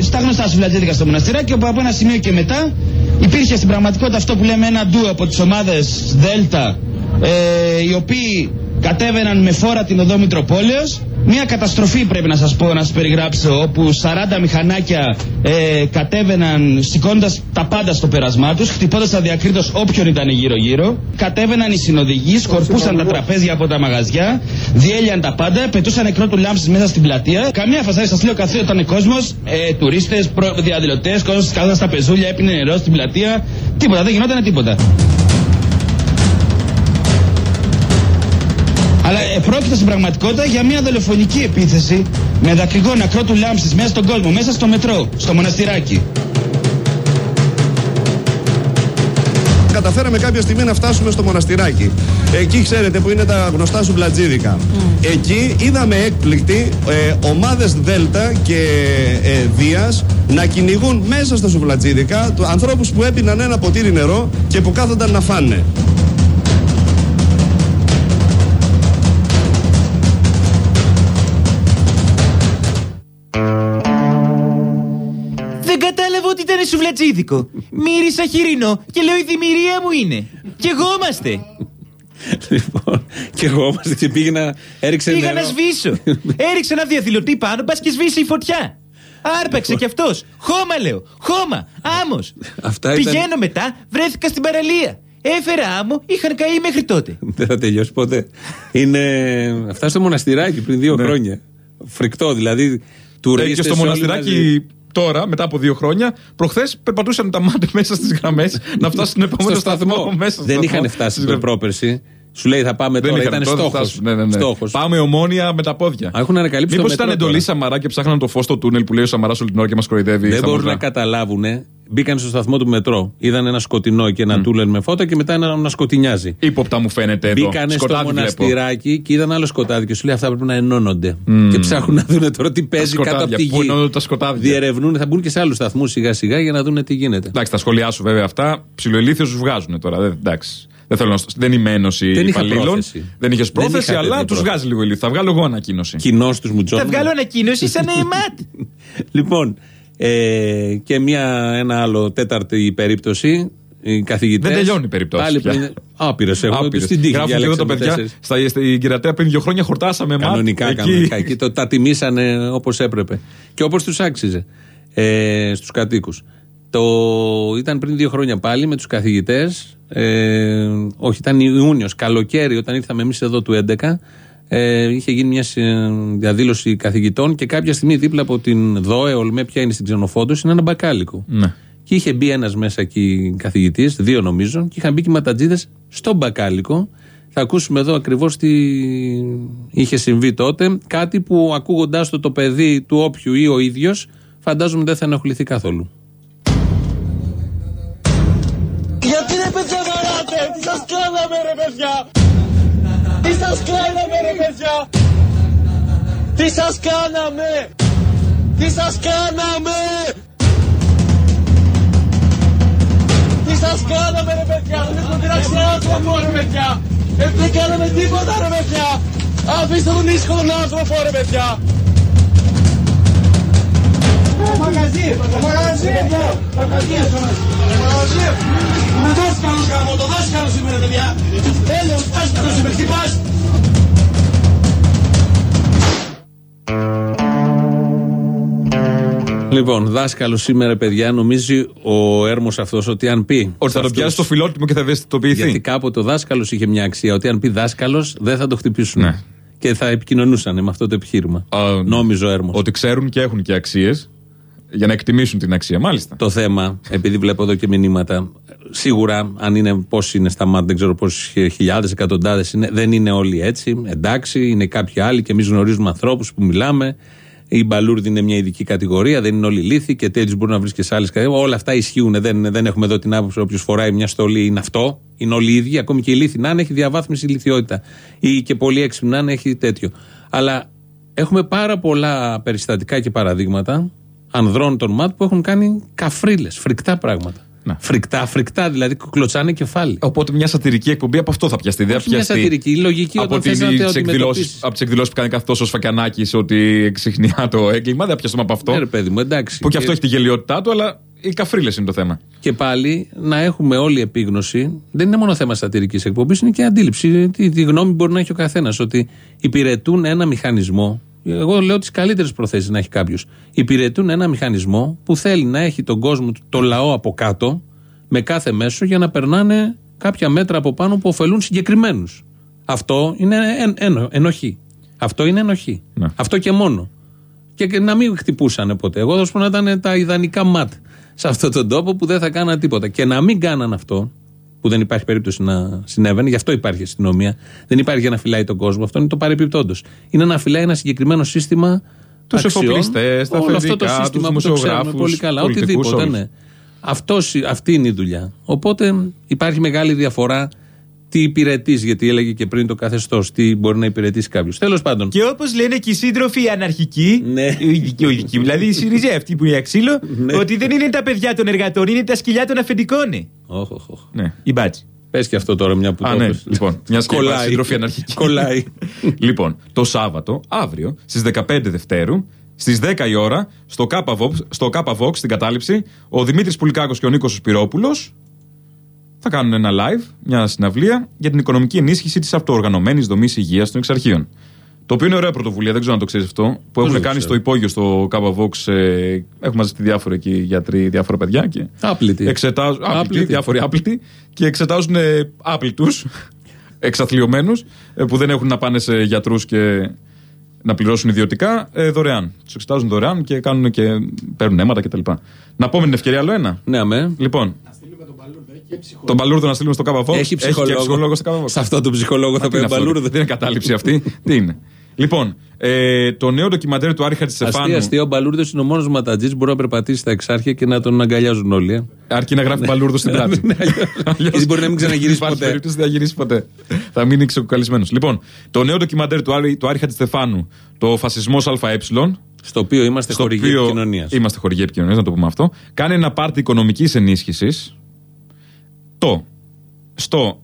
στα γνωστά σουβλατζίδικα στο μοναστηράκι, όπου από ένα σημείο και μετά υπήρχε στην πραγματικότητα αυτό που λέμε ένα ντου από τις ομάδες Δέλτα, ε, οι οποίοι κατέβαιναν με φόρα την οδό Μητροπόλεως. Μια καταστροφή πρέπει να σας πω, να σας περιγράψω, όπου 40 μηχανάκια ε, κατέβαιναν σηκώνοντα τα πάντα στο πέρασμά τους, χτυπώντας αδιακρίτως όποιον ήταν γύρω-γύρω. Κατέβαιναν οι συνοδηγοί, σκορπούσαν τα τραπέζια από τα μαγαζιά, διέλυαν τα πάντα, πετούσαν νεκρό του λάμψης μέσα στην πλατεία. Καμία φασάρι, σας λέω καθόλου ήταν κόσμος, ε, τουρίστες, προ, διαδηλωτές, κόσμος κάθονταν στα πεζούλια, έπινε νερό στην πλατεία. Τίποτα, δεν γινόταν τίποτα. Αλλά ε, πρόκειται στην πραγματικότητα για μια δολοφονική επίθεση με δακρυγόνα κρότου λάμψης μέσα στον κόσμο, μέσα στο μετρό, στο μοναστηράκι. Καταφέραμε κάποια στιγμή να φτάσουμε στο μοναστηράκι. Εκεί ξέρετε που είναι τα γνωστά σου μπλατζίδικα. Εκεί είδαμε έκπληκτη ε, ομάδες Δέλτα και ε, Δίας να κυνηγούν μέσα στα σουβλατζίδικα του ανθρώπους που έπιναν ένα ποτήρι νερό και που κάθονταν να φάνε. Ήταν σουβλατζίδικο. Μύρισα χοιρινό και λέω η δημιουργία μου είναι. Κι εγώ είμαστε. Λοιπόν, και εγώ είμαστε και πήγαινα, έριξε Πήγα νερό. να σβήσω. Έριξε ένα διαθυλωτή πάνω, μπας και σβήσει η φωτιά. Άρπαξε κι αυτός. Χώμα λέω. Χώμα. Άμμος. Αυτά ήταν- Πηγαίνω μετά, βρέθηκα στην παραλία. Έφερα άμμο, είχαν καεί μέχρι τότε. Δεν θα τελειώσει ποτέ. Είναι. Αυτά στο μοναστηράκι πριν δύο χρόνια. Φρικτό, δηλαδή. Του Ναι. Ε, και στο μοναστηράκι τώρα, μετά από δύο χρόνια, προχθές περπατούσαν τα μάτια μέσα στις γραμμές να φτάσουν στον επόμενο στο σταθμό. Μέσα στο Δεν σταθμό. είχαν φτάσει Στις την πρόπερση. Σου λέει θα πάμε Δεν τώρα. είχαν, Ήταν τώρα θα στόχος. φτάσουν. Ναι, ναι, ναι. Πάμε ομόνια με τα πόδια. Έχουν ανακαλύψει Μήπως το ήταν μετρό εντολή τώρα. Σαμαρά και ψάχναν το φως στο τούνελ που λέει ο Σαμαράς όλη την ώρα και μας κοροϊδεύει. Δεν στα μπορούν μούτρα. να καταλάβουν. Μπήκαν στο σταθμό του μετρό. Είδαν ένα σκοτεινό και ένα τούλεν με φώτα και μετά ένα να σκοτεινιάζει. Ήποπτα μου φαίνεται εδώ. Μπήκανε στο Σκοτάδι βλέπω. μοναστηράκι και είδαν άλλο σκοτάδι και σου λέει αυτά πρέπει να ενώνονται. Μμμ. Και ψάχνουν να δουν τώρα τι παίζει σκοτάδια, κάτω από τη πού γη. ενώνονται τα σκοτάδια; Διερευνούν, θα μπουν και σε άλλους σταθμούς σιγά σιγά για να δουν τι γίνεται. Εντάξει, τα σχόλιά σου βέβαια αυτά ψιλοελίθιος του βγάζουν τώρα. Δεν, εντάξει. Δεν, θέλω να, στο- δεν είμαι ένωση Δεν είχα υπαλλήλων. πρόθεση. Δεν είχες Δεν πρόθεση, είχα αλλά τέτοια τους πρόθεση. βγάζει λίγο ηλίθιο. Θα βγάλω εγώ ανακοίνωση. Κοινός τους μουτσών. Θα βγάλω ανακοίνωση σαν η ΜΑΤ. Λοιπόν, ε, και μια, ένα άλλο τέταρτη περίπτωση. Οι καθηγητές, Δεν τελειώνει η περίπτωση. Πάλι πια. πριν. Άπειρες έχουν. Άπειρες. Στην τύχη Γράφουν και εδώ τα διαλέξαμε παιδιά. τέσσερις. Στα, στην Κυρατέα πριν δύο χρόνια χορτάσαμε ΜΑΤ. Κανονικά, Εκεί- κανονικά. Εκεί το, τα τιμήσανε όπως έπρεπε. Και όπως τους άξιζε ε, στους κατοίκους. Το, ήταν πριν δύο χρόνια πάλι με τους καθηγητές. Ε, όχι, ήταν Ιούνιος, καλοκαίρι, όταν ήρθαμε εμείς εδώ του 11. Ε, είχε γίνει μια συ- διαδήλωση καθηγητών και κάποια στιγμή δίπλα από την ΔΟΕ, Ολμέ, ποια είναι στην Ξενοφόντο, είναι ένα μπακάλικο. Ναι. Και είχε μπει ένας μέσα εκεί καθηγητής, δύο νομίζω, και είχαν μπει και οι ματατζίδες στον μπακάλικο. Θα ακούσουμε εδώ ακριβώς τι είχε συμβεί τότε. Κάτι που ακούγοντάς το το παιδί του όποιου ή ο ίδιος, φαντάζομαι δεν θα ενοχληθεί καθόλου. Σας κάναμε ρε παιδιά. Τι σας κάναμε ρε παιδιά. Τι σας κάναμε. Τι σας κάναμε. Τι σας κάναμε ρε παιδιά. Δεν έχουμε πειράξει άνθρωπο ρε παιδιά. Δεν κάναμε τίποτα ρε παιδιά. Αφήστε τον ήσυχο τον άνθρωπο ρε παιδιά Το μαγαζί, το μαγαζί παιδιά Το μαγαζί, το μαγαζί Με δάσκαλος γάμο, το δάσκαλος είμαι ρε παιδιά Τέλος, δάσκαλος είμαι, χτυπάς Λοιπόν, δάσκαλο σήμερα, παιδιά, νομίζει ο έρμος αυτός ότι αν πει. Ότι θα το πιάσει το φιλότιμο και θα ευαισθητοποιηθεί. Γιατί κάποτε ο δάσκαλος είχε μια αξία. Ότι αν πει δάσκαλος, δεν θα το χτυπήσουν. Ναι. Και θα επικοινωνούσαν με αυτό το επιχείρημα. Νόμιζε ο έρμος. Ότι ξέρουν και έχουν και αξίες για να εκτιμήσουν την αξία, μάλιστα. Το θέμα, επειδή βλέπω εδώ και μηνύματα, σίγουρα αν είναι πόσοι είναι στα μάτια, δεν ξέρω πόσες χιλιάδες, εκατοντάδες είναι, δεν είναι όλοι έτσι. Εντάξει, είναι κάποιοι άλλοι και εμείς γνωρίζουμε ανθρώπους που μιλάμε. Η μπαλούρδη είναι μια ειδική κατηγορία, δεν είναι όλοι λύθοι και τέτοιου μπορεί να βρεις και σε άλλες κατηγορίε. Όλα αυτά ισχύουν. Δεν, δεν έχουμε εδώ την άποψη όποιος φοράει μια στολή είναι αυτό. Είναι όλοι οι ίδιοι. Ακόμη και η λύθη να είναι, έχει διαβάθμιση ηλικιότητα. Ή και πολύ έξυπνη να είναι, έχει τέτοιο. Αλλά έχουμε πάρα πολλά περιστατικά και παραδείγματα ανδρών των ΜΑΤ που έχουν κάνει καφρίλες, φρικτά πράγματα. Φρικτά, φρικτά, δηλαδή κλωτσάνε κεφάλι. Οπότε μια σατυρική εκπομπή από αυτό θα πιαστεί. Δεν θα Όχι μια πιαστεί σατυρική, η λογική από όταν θες τις να το εκδηλώσεις- αντιμετωπίσεις. Από τις εκδηλώσεις που κάνει κάθε τόσο Σφακιανάκης ότι εξηχνιά το έγκλημα. Δεν θα πιαστούμε από αυτό. Ναι, ρε παιδί μου, εντάξει. Που και Και- αυτό έχει τη γελιότητά του, αλλά οι καφρίλες είναι το θέμα. Και πάλι να έχουμε όλη επίγνωση, δεν είναι μόνο θέμα σατυρικής εκπομπής, είναι και αντίληψη. Τι, τι γνώμη μπορεί να έχει ο καθένας. Ότι υπηρετούν ένα μηχανισμό. Εγώ λέω τις καλύτερες προθέσεις να έχει κάποιος. Υπηρετούν ένα μηχανισμό που θέλει να έχει τον κόσμο, του, το λαό από κάτω, με κάθε μέσο για να περνάνε κάποια μέτρα από πάνω που ωφελούν συγκεκριμένους. Αυτό είναι εν, ενο- ενοχή. Αυτό είναι ενοχή. Αυτό και μόνο. Και, και να μην χτυπούσαν ποτέ. Εγώ θα σου πω να ήταν τα ιδανικά ματ σε αυτόν τον τόπο που δεν θα κάναν τίποτα. Και να μην κάναν αυτό, που δεν υπάρχει περίπτωση να συνέβαινε. Γι' αυτό υπάρχει αστυνομία. Δεν υπάρχει για να φυλάει τον κόσμο. Αυτό είναι το παρεπιπτόντο. Είναι να φυλάει ένα συγκεκριμένο σύστημα. Τους αξιών. εφοπλιστές, τα Όλο αυτό το αφεντικά, σύστημα τους που το ξέρουμε δημοσιογράφους, πολύ καλά. πολιτικούς, Οτιδήποτε, όλους. ναι. Αυτός, αυτή είναι η δουλειά. Οπότε υπάρχει μεγάλη διαφορά τι υπηρετείς, γιατί έλεγε και πριν το καθεστώς, τι μπορεί να υπηρετήσει κάποιος. Τέλος πάντων. Και όπως λένε και οι σύντροφοι αναρχικοί, Ναι. οι ουγικοί, δηλαδή οι Σιριζέ αυτοί που είναι αξίλο, Ναι. ότι δεν είναι τα παιδιά των εργατών, είναι τα σκυλιά των αφεντικών. Όχ, όχ, όχ. Ναι. Η μπάτσι. Πες και αυτό τώρα μια που Α, το ναι. είπες. Λοιπόν, μια και Κολλάει. υπάρχει σύντροφη αναρχική. Κολλάει. λοιπόν, το Σάββατο, αύριο, στις 15 Δευτέρου, στις 10 η ώρα, στο ΚΑΠΑΒΟΚ, στο ΚΑΠΑΒΟΚ στην κατάληψη, ο Δημήτρης Πουλικάκος και ο Νίκος Σπυρόπουλος θα κάνουν ένα live, μια συναυλία για την οικονομική ενίσχυση της αυτοοργανωμένης δομής υγείας των εξαρχείων. Το οποίο είναι ωραία πρωτοβουλία, δεν ξέρω αν το ξέρεις αυτό. Που έχουν δεν το κάνει ξέρω. στο υπόγειο στο ΚΑΠΑΒΟΚ. Ε, έχουν μαζευτεί διάφοροι εκεί γιατροί, διάφορα παιδιά. Και Άπλητοι. Εξετάζουν, άπλητοι, Άπλητοι. διάφοροι άπλητοι και εξετάζουν ε, άπλητους, εξαθλειωμένους, που δεν έχουν να πάνε σε γιατρούς και να πληρώσουν ιδιωτικά ε, δωρεάν. Τους εξετάζουν δωρεάν και, κάνουν και παίρνουν αίματα κτλ. Να πούμε την ευκαιρία άλλο ένα. Ναι, αμέ. Λοιπόν. Τον Παλούρδο να στείλουμε στο ΚΑΠΑΒΟΚ. Έχει και ψυχολόγο. ψυχολόγο στο ΚΑΠΑΒΟΚ. Σε αυτό το ψυχολόγο θα Μα τι πει είναι αυτό, Μπαλούρδο. Δεν είναι κατάληψη αυτή; τι είναι; Λοιπόν, ε, το νέο ντοκιμαντέρ του Άρη Χατζησεφάνου. Αστεία, αστεία. Ο Μπαλούρδος είναι ο μόνος ματατζής που μπορεί να περπατήσει στα εξάρχεια και να τον αγκαλιάζουν όλοι. ε. Αρκεί να γράφει Μπαλούρδο στην πλάτη. Ναι, αλλιώς- Γιατί μπορεί να μην ξαναγυρίσει Υπάρχει ποτέ. περίπτωση δεν θα γυρίσει ποτέ. θα μείνει ξεκοκαλισμένο. Λοιπόν, το νέο ντοκιμαντέρ του Άρη, του Άρη Χατζηστεφάνου, το Φασισμός ΑΕ. Στο οποίο είμαστε στο χορηγοί οποίο επικοινωνίας. Είμαστε χορηγοί επικοινωνίας, να το πούμε αυτό. Κάνει ένα πάρτι οικονομικής ενίσχυσης. Το. Στο.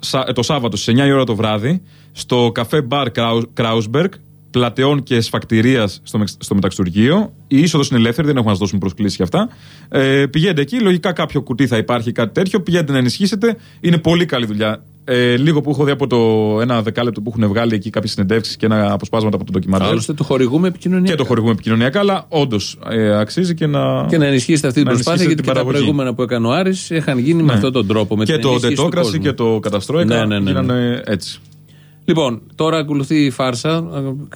Σα- το Σάββατο στις 9 η ώρα το βράδυ στο καφέ μπαρ Κράουσμπεργκ πλατεών και σφακτηρίας στο, μεξ- στο μεταξουργείο. Η είσοδος είναι ελεύθερη, δεν έχουμε να σας δώσουμε προσκλήσεις για αυτά. Ε, πηγαίνετε εκεί, λογικά κάποιο κουτί θα υπάρχει, κάτι τέτοιο. Πηγαίνετε να ενισχύσετε. Είναι πολύ καλή δουλειά. Ε, λίγο που έχω δει από το ένα δεκάλεπτο που έχουν βγάλει εκεί κάποιες συνεντεύξεις και ένα αποσπάσματα από το ντοκιμαντέρ. Άλλωστε το χορηγούμε επικοινωνία. Και το χορηγούμε επικοινωνιακά, αλλά όντως ε, αξίζει και να. Και να ενισχύσετε αυτή την να προσπάθεια, ενισχύσετε γιατί την και τα παραγωγή. προηγούμενα που έκανε ο Άρης είχαν γίνει με Ναι. αυτόν τον τρόπο. Με και την το ενίσχυση του τετόκραση κόσμου. και το καταστρόικα Ναι, ναι, ναι, ναι. γίνανε έτσι. Λοιπόν, τώρα ακολουθεί η φάρσα.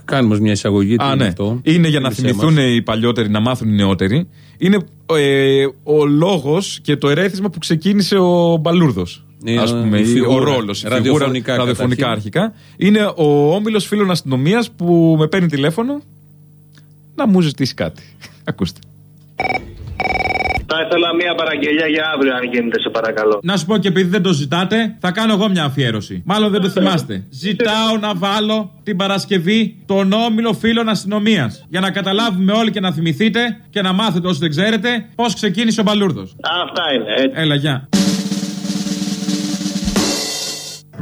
Κάνουμε μας μια εισαγωγή. τι Α, είναι ναι. αυτό. Είναι για να Μίλησέ θυμηθούν μας. οι παλιότεροι, να μάθουν οι νεότεροι. Είναι ε, ο λόγος και το ερέθισμα που ξεκίνησε ο Μπαλούρδος. Ε, Α πούμε, η η- φιγούρα. ο ρόλο. Ραδιοφωνικά ραδιοφωνικά καταρχήν. αρχικά. Είναι ο όμιλος φίλων αστυνομίας που με παίρνει τηλέφωνο να μου ζητήσει κάτι. Ακούστε. Θα ήθελα μια παραγγελία για αύριο, αν γίνεται, σε παρακαλώ. Να σου πω και επειδή δεν το ζητάτε, θα κάνω εγώ μια αφιέρωση. Μάλλον δεν το θυμάστε. Ζητάω να βάλω την Παρασκευή τον όμιλο φίλων αστυνομίας. Για να καταλάβουμε όλοι και να θυμηθείτε και να μάθετε όσοι δεν ξέρετε πώς ξεκίνησε ο Μπαλούρδος. Αυτά είναι. Έτσι. Έλα, γεια.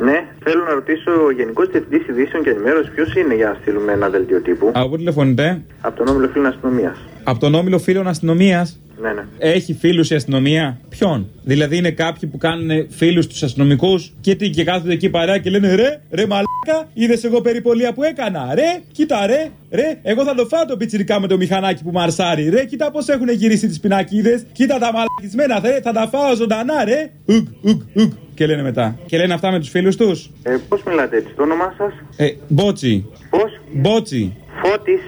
Ναι, θέλω να ρωτήσω ο Γενικός Διευθυντής Ειδήσεων και Ενημέρωσης ποιος είναι για να στείλουμε ένα δελτίο τύπου; Από πού τηλεφωνείτε; Από τον Όμιλο Φίλων Αστυνομίας. Από τον όμιλο φίλων αστυνομίας; Ναι, ναι. Έχει φίλους η αστυνομία; Ποιον; Δηλαδή είναι κάποιοι που κάνουν φίλους τους αστυνομικούς και, τι, και κάθονται εκεί παρέα και λένε ρε, ρε μαλάκα, είδες εγώ περιπολία που έκανα. Ρε, κοίτα ρε, ρε, εγώ θα το φάω το πιτσιρικά με το μηχανάκι που μαρσάρει. Ρε, κοίτα πώς έχουν γυρίσει τις πινακίδες. Κοίτα τα μαλακισμένα, ρε, θα τα φάω ζωντανά, ρε. Ουγ, ουγ, ουγ. Και λένε μετά. Και λένε αυτά με τους φίλους τους. Ε, Πώς μιλάτε έτσι, το όνομά σας; Ε, μπότσι. Πώς; Μπότσι. Φώτης.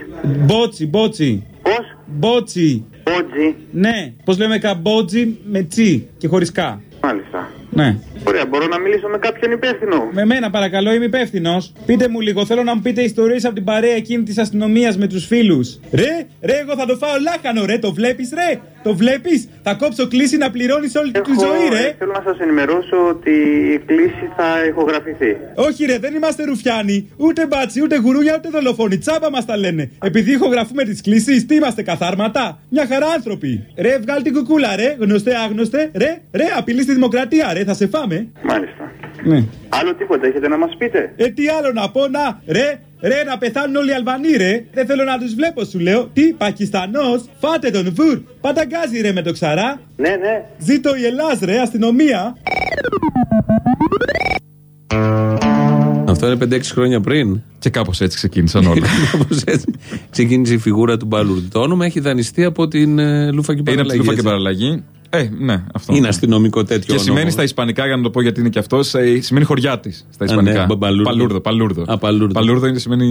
Μπότσι, μπότσι. Πώς; Μπότσι. Μπότζι. Ναι. Πώς λέμε καμπότζι με τσι και χωρίς κα. Μάλιστα. Ναι. Ωραία, μπορώ να μιλήσω με κάποιον υπεύθυνο; Με μένα παρακαλώ, είμαι υπεύθυνος. Πείτε μου λίγο, θέλω να μου πείτε ιστορίες από την παρέα εκείνη της αστυνομίας με τους φίλους. Ρε, ρε, εγώ θα το φάω λάχανο, ρε, το βλέπεις, ρε; Το βλέπεις, θα κόψω κλίση να πληρώνεις όλη τη ζωή, ρε. ε, Θέλω να σας ενημερώσω ότι η κλήση θα ηχογραφηθεί. Όχι, ρε, δεν είμαστε ρουφιάνοι. Ούτε μπάτσι, ούτε γουρούνια, ούτε δολοφόνοι. Τσάπα μας τα λένε. Επειδή ηχογραφούμε τις κλήσει, τι είμαστε καθάρματα; Μια χαρά άνθρωποι. Ρε, βγάλ την κουκούλα, ρε. Γνωστέ, άγνωστε. Ρε, ρε, απειλή στη δημοκρατία, ρε. Θα σε φάμε. Μάλιστα. Ναι. Άλλο τίποτα έχετε να μας πείτε; Ε, τι άλλο να πω, να, ρε, ρε, να πεθάνουν όλοι οι Αλβανοί, ρε. Δεν θέλω να τους βλέπω, σου λέω. Τι, Πακιστανός, φάτε τον βουρ. Πανταγκάζει, ρε, με το ξαρά. Ναι, ναι. Ζήτω η Ελλάς, ρε, αστυνομία. Αυτό είναι 5-6 χρόνια πριν. Και κάπως έτσι ξεκίνησαν όλα. Κάπως έτσι. Ξεκίνησε η φιγούρα του Μπαλούρδη. Το όνομα έχει δανειστεί από την ε, Λούφα και Είναι από τη Παραλλαγή. Λούφα και έτσι. παραλλαγή. Ε, ναι, αυτό. Είναι αστυνομικό τέτοιο Και όνομα. σημαίνει στα Ισπανικά, για να το πω γιατί είναι και αυτό, σημαίνει χωριά τη. Στα Α, Ισπανικά. ναι, μπαμπαλούρδο. Παλούρδο. Παλούρδο. Α, παλούρδο. Παλούρδο είναι σημαίνει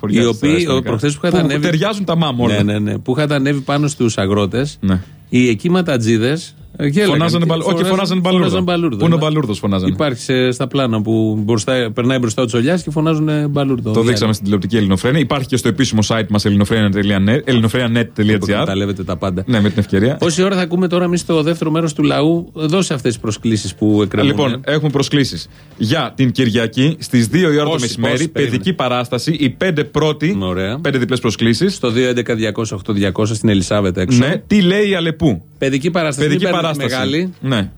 χωριά Οι της στα οποίοι Ισπανικά. προχθές που είχαν ανέβει. ταιριάζουν τα μάμ όλα. Ναι, ναι, ναι. Που είχαν ανέβει πάνω στους αγρότες. Ναι. Οι εκεί ματατζίδες Ε, γέλαγαν. Φωνάζανε Και μπαλ- Όχι, φωνάζανε μπαλούρδο. μπαλούρδο. Πού είναι ο Ναι. μπαλούρδος, φωνάζανε; Υπάρχει σε- στα πλάνα που μπροστά, περνάει μπροστά ο Τσολιάς και φωνάζουν ε, μπαλούρδο. Το δείξαμε στην τηλεοπτική Ελληνοφρένεια. Υπάρχει και στο επίσημο site μας ελληνοφρένια.net. ελληνοφρένια.net.gr. Καταλαβαίνετε τα πάντα. Ναι, με την ευκαιρία. Πόση ώρα θα ακούμε τώρα εμείς το δεύτερο μέρος του λαού, δώσε αυτές τις προσκλήσεις που εκκρεμούν. Λοιπόν, έχουμε προσκλήσεις για την Κυριακή στις 2 η ώρα το Πόσοι, μεσημέρι. πόσοι, περίμενε. παιδική παράσταση. Οι πέντε πρώτοι. Πέντε διπλές προσκλήσεις. Στο 2.11.208.200 στην Ελισάβετ έξω. Ναι, τι λέει η Αλεπού; Παιδική παράσταση. Παιδική μην παίρνετε παράσταση. Μεγάλη. Ναι.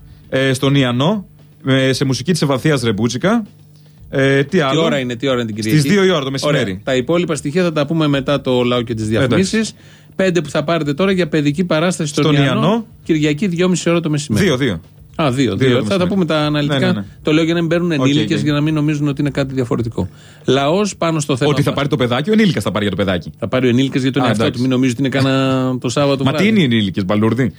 Ε, στον Ιαννό, ε, σε μουσική της Ευαθίας Ρεμπούτσικα. Ε, τι άλλο; Τι ώρα είναι, τι ώρα είναι την Κυριακή; Στις 2 η ώρα το μεσημέρι. Ωραία. Τα υπόλοιπα στοιχεία θα τα πούμε μετά το λαό και τις διαφημίσεις. Πέντε που θα πάρετε τώρα για παιδική παράσταση στον, Στον Ιαννό. Ιαννό. Κυριακή 2,5 ώρα το μεσημέρι. Δύο, δύο. Α, δύο. Δύο δύο. το Θα τα μεσημέρι. πούμε τα αναλυτικά. Ναι, ναι, ναι. Το λέω για να μην παίρνουν Οκ, ενήλικες οκ. για να μην νομίζουν ότι είναι κάτι διαφορετικό. Λαός πάνω στο θέμα. Ότι θα μας. πάρει το παιδάκι, ο ενήλικας θα πάρει για το παιδάκι. Θα πάρει ο ενήλικας για τον Α, εαυτό εντάξει. του. Μην νομίζει ότι είναι κάνα το Σάββατο Μα βράδυ. τι είναι οι ενήλικες, μπαλούρδι.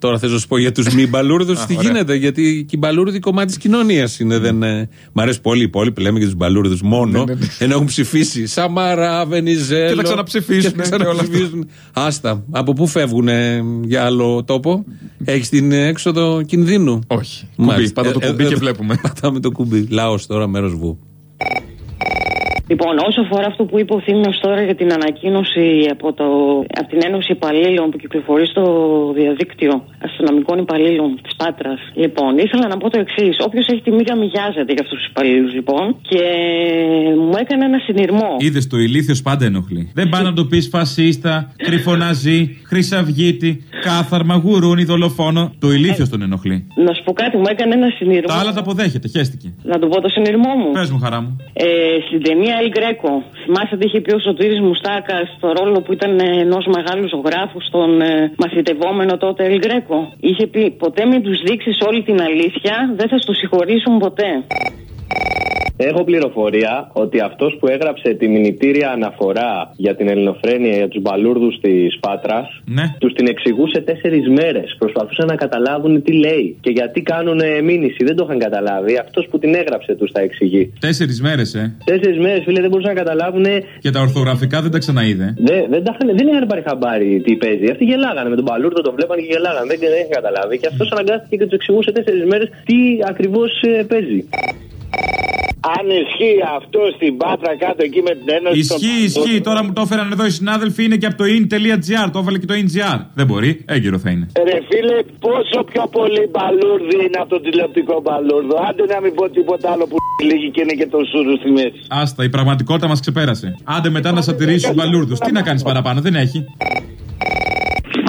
Τώρα θες να σου πω για τους μη μπαλούρδους Α, τι ωραία. γίνεται. Γιατί και οι μπαλούρδοι κομμάτι της κοινωνίας είναι. Δεν, ε, μ' αρέσει πολύ η υπόλοιποι, λέμε για τους μπαλούρδους μόνο. Ναι, ναι, ναι. Ενώ έχουν ψηφίσει Σαμαρά, Βενιζέλο. Και θα ξαναψηφίσουν και θα και όλα αυτά. ξαναψηφίσουν. Άστα. Από πού φεύγουν για άλλο τόπο, Έχεις την έξοδο κινδύνου; Όχι. Κουμπί. Πάτα το κουμπί και βλέπουμε. Πατάμε το κουμπί. Λαό τώρα, μέρος βου. Λοιπόν, όσο αφορά αυτό που είπε ο Θήμιος τώρα για την ανακοίνωση από, το, από την Ένωση Υπαλλήλων που κυκλοφορεί στο διαδίκτυο αστυνομικών υπαλλήλων της Πάτρας. Λοιπόν, ήθελα να πω το εξής. Όποιος έχει τη μοίρα μοιάζεται για αυτούς τους υπαλλήλους, λοιπόν, και μου έκανε ένα συνειρμό. Είδες το ηλίθιος πάντα ενοχλεί. Δεν πάει να το πεις φασίστα, κρυφοναζί, χρυσαυγίτη, κάθαρμα, γουρούνι, δολοφόνο. Το ηλίθιος τον ενοχλεί. Να σου πω κάτι, μου έκανε ένα συνειρμό. Τα άλλα τα αποδέχεται, χέστηκε. Να του πω το συνειρμό μου. Πες μου, χαρά μου. Ε, στην ταινία El Greco, θυμάστε τι είχε πει ο Σωτήρης Μουστάκα στο ρόλο που ήταν ενός μεγάλου ζωγράφου στον ε, μαθητευόμενο τότε El Greco. Είχε πει: Ποτέ μην τους δείξεις όλη την αλήθεια, δεν θα στο συγχωρήσουν ποτέ. Έχω πληροφορία ότι αυτός που έγραψε τη μηνυτήρια αναφορά για την ελληνοφρένεια για τους μπαλούρδους της Πάτρας, ναι. τους την εξηγούσε τέσσερις μέρες. Προσπαθούσαν να καταλάβουν τι λέει και γιατί κάνουν μήνυση. Δεν το είχαν καταλάβει. Αυτός που την έγραψε τους τα εξηγεί. Τέσσερις μέρες, ε. Τέσσερις μέρες, φίλε, δεν μπορούσαν να καταλάβουν. Και τα ορθογραφικά δεν τα ξαναείδε. Δεν, δεν, τα είχαν, δεν είχαν πάρει χαμπάρι τι παίζει. Αυτοί γελάγανε με τον μπαλούρδο, τον βλέπανε και γελάγανε. Δεν, δεν είχαν καταλάβει. Και αυτός αναγκάστηκε και τους εξηγούσε τέσσερις μέρες τι ακριβώς παίζει. Αν ισχύει αυτό στην Πάτρα κάτω εκεί με την Ένωση. Ισχύει, ισχύει. Τώρα μου το έφεραν εδώ οι συνάδελφοι. Είναι και από το in.gr. Το έβαλε και το in.gr. Δεν μπορεί. Έγκυρο θα είναι. Ρε φίλε, πόσο πιο πολύ μπαλούρδι είναι από το τηλεοπτικό μπαλούρδο. Άντε να μην πω τίποτα άλλο που λίγη και είναι και το σούρου στη μέση. Άστα, η πραγματικότητα μας ξεπέρασε. Άντε μετά να σατηρήσει τους μπαλούρδους. Τι να κάνεις παραπάνω, δεν έχει.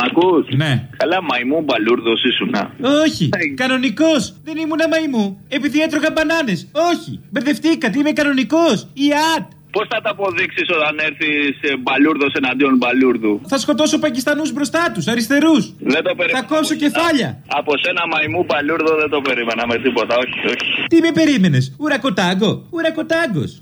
Ακούς; Ναι. Καλά, μαϊμού μπαλούρδος ήσουνα. Όχι, κανονικός. Δεν ήμουν μαϊμού. Επειδή έτρωγα μπανάνες. Όχι, μπερδευτήκατε. Είμαι κανονικός. Η ΑΤ. Πώς θα τα αποδείξεις όταν έρθεις μπαλούρδος εναντίον μπαλούρδου; Θα σκοτώσω Πακιστανούς μπροστά τους, αριστερούς. Δεν το περίμενα. Θα κόψω κεφάλια. Από σένα μαϊμού μπαλούρδο δεν το περίμενα με τίποτα. Όχι, όχι. Τι με περίμενες, Ουρακοτάγκο. Ουρακοτάγκος.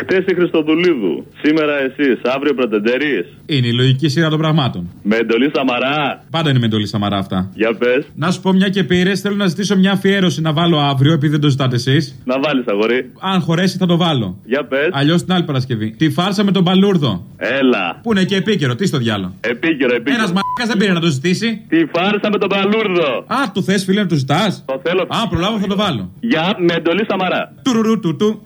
Χτες η Χριστοδουλίδου. Σήμερα εσείς. Αύριο πρωτεντερίε. Είναι η λογική σειρά των πραγμάτων. Με εντολή Σαμαρά. Πάντα είναι με εντολή Σαμαρά αυτά. Για πες. Να σου πω μια και πήρε, θέλω να ζητήσω μια αφιέρωση να βάλω αύριο, επειδή δεν το ζητάτε εσείς. Να βάλεις αγορή. Αν χωρέσει θα το βάλω. Για πες. Αλλιώς την άλλη Παρασκευή. Τη φάρσα με τον Παλούρδο. Έλα. Που είναι και επίκαιρο, τι στο διάλογο. Επίκαιρο, επίκαιρο. Ένας μαλάκας δεν πήρε να το ζητήσει. Τη φάρσα με τον Παλούρδο. Α, το θες φίλε να το ζητάς; Το θέλω. Α, προλάβω θα το βάλω. Για με εντολή Σαμαρά. Τουρουρού του του.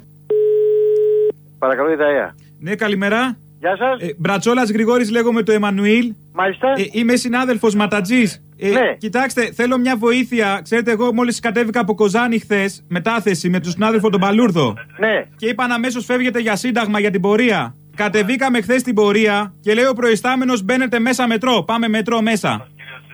Παρακαλώ, Ιδαία. Ναι, καλημέρα. Γεια σας. Ε, Μπρατσόλας Γρηγόρης, λέγομαι το Εμμανουήλ. Μάλιστα. Ε, είμαι συνάδελφος Ματατζής. Ε, Ναι. Κοιτάξτε, θέλω μια βοήθεια. Ξέρετε, εγώ μόλις κατέβηκα από Κοζάνη χθες, μετάθεση με τον συνάδελφο τον Παλούρδο. Ναι. Και είπαν αμέσως φεύγετε για σύνταγμα για την πορεία. Κατεβήκαμε χθες την πορεία και λέει ο προϊστάμενος μπαίνετε μέσα μετρό. Πάμε μετρό μέσα.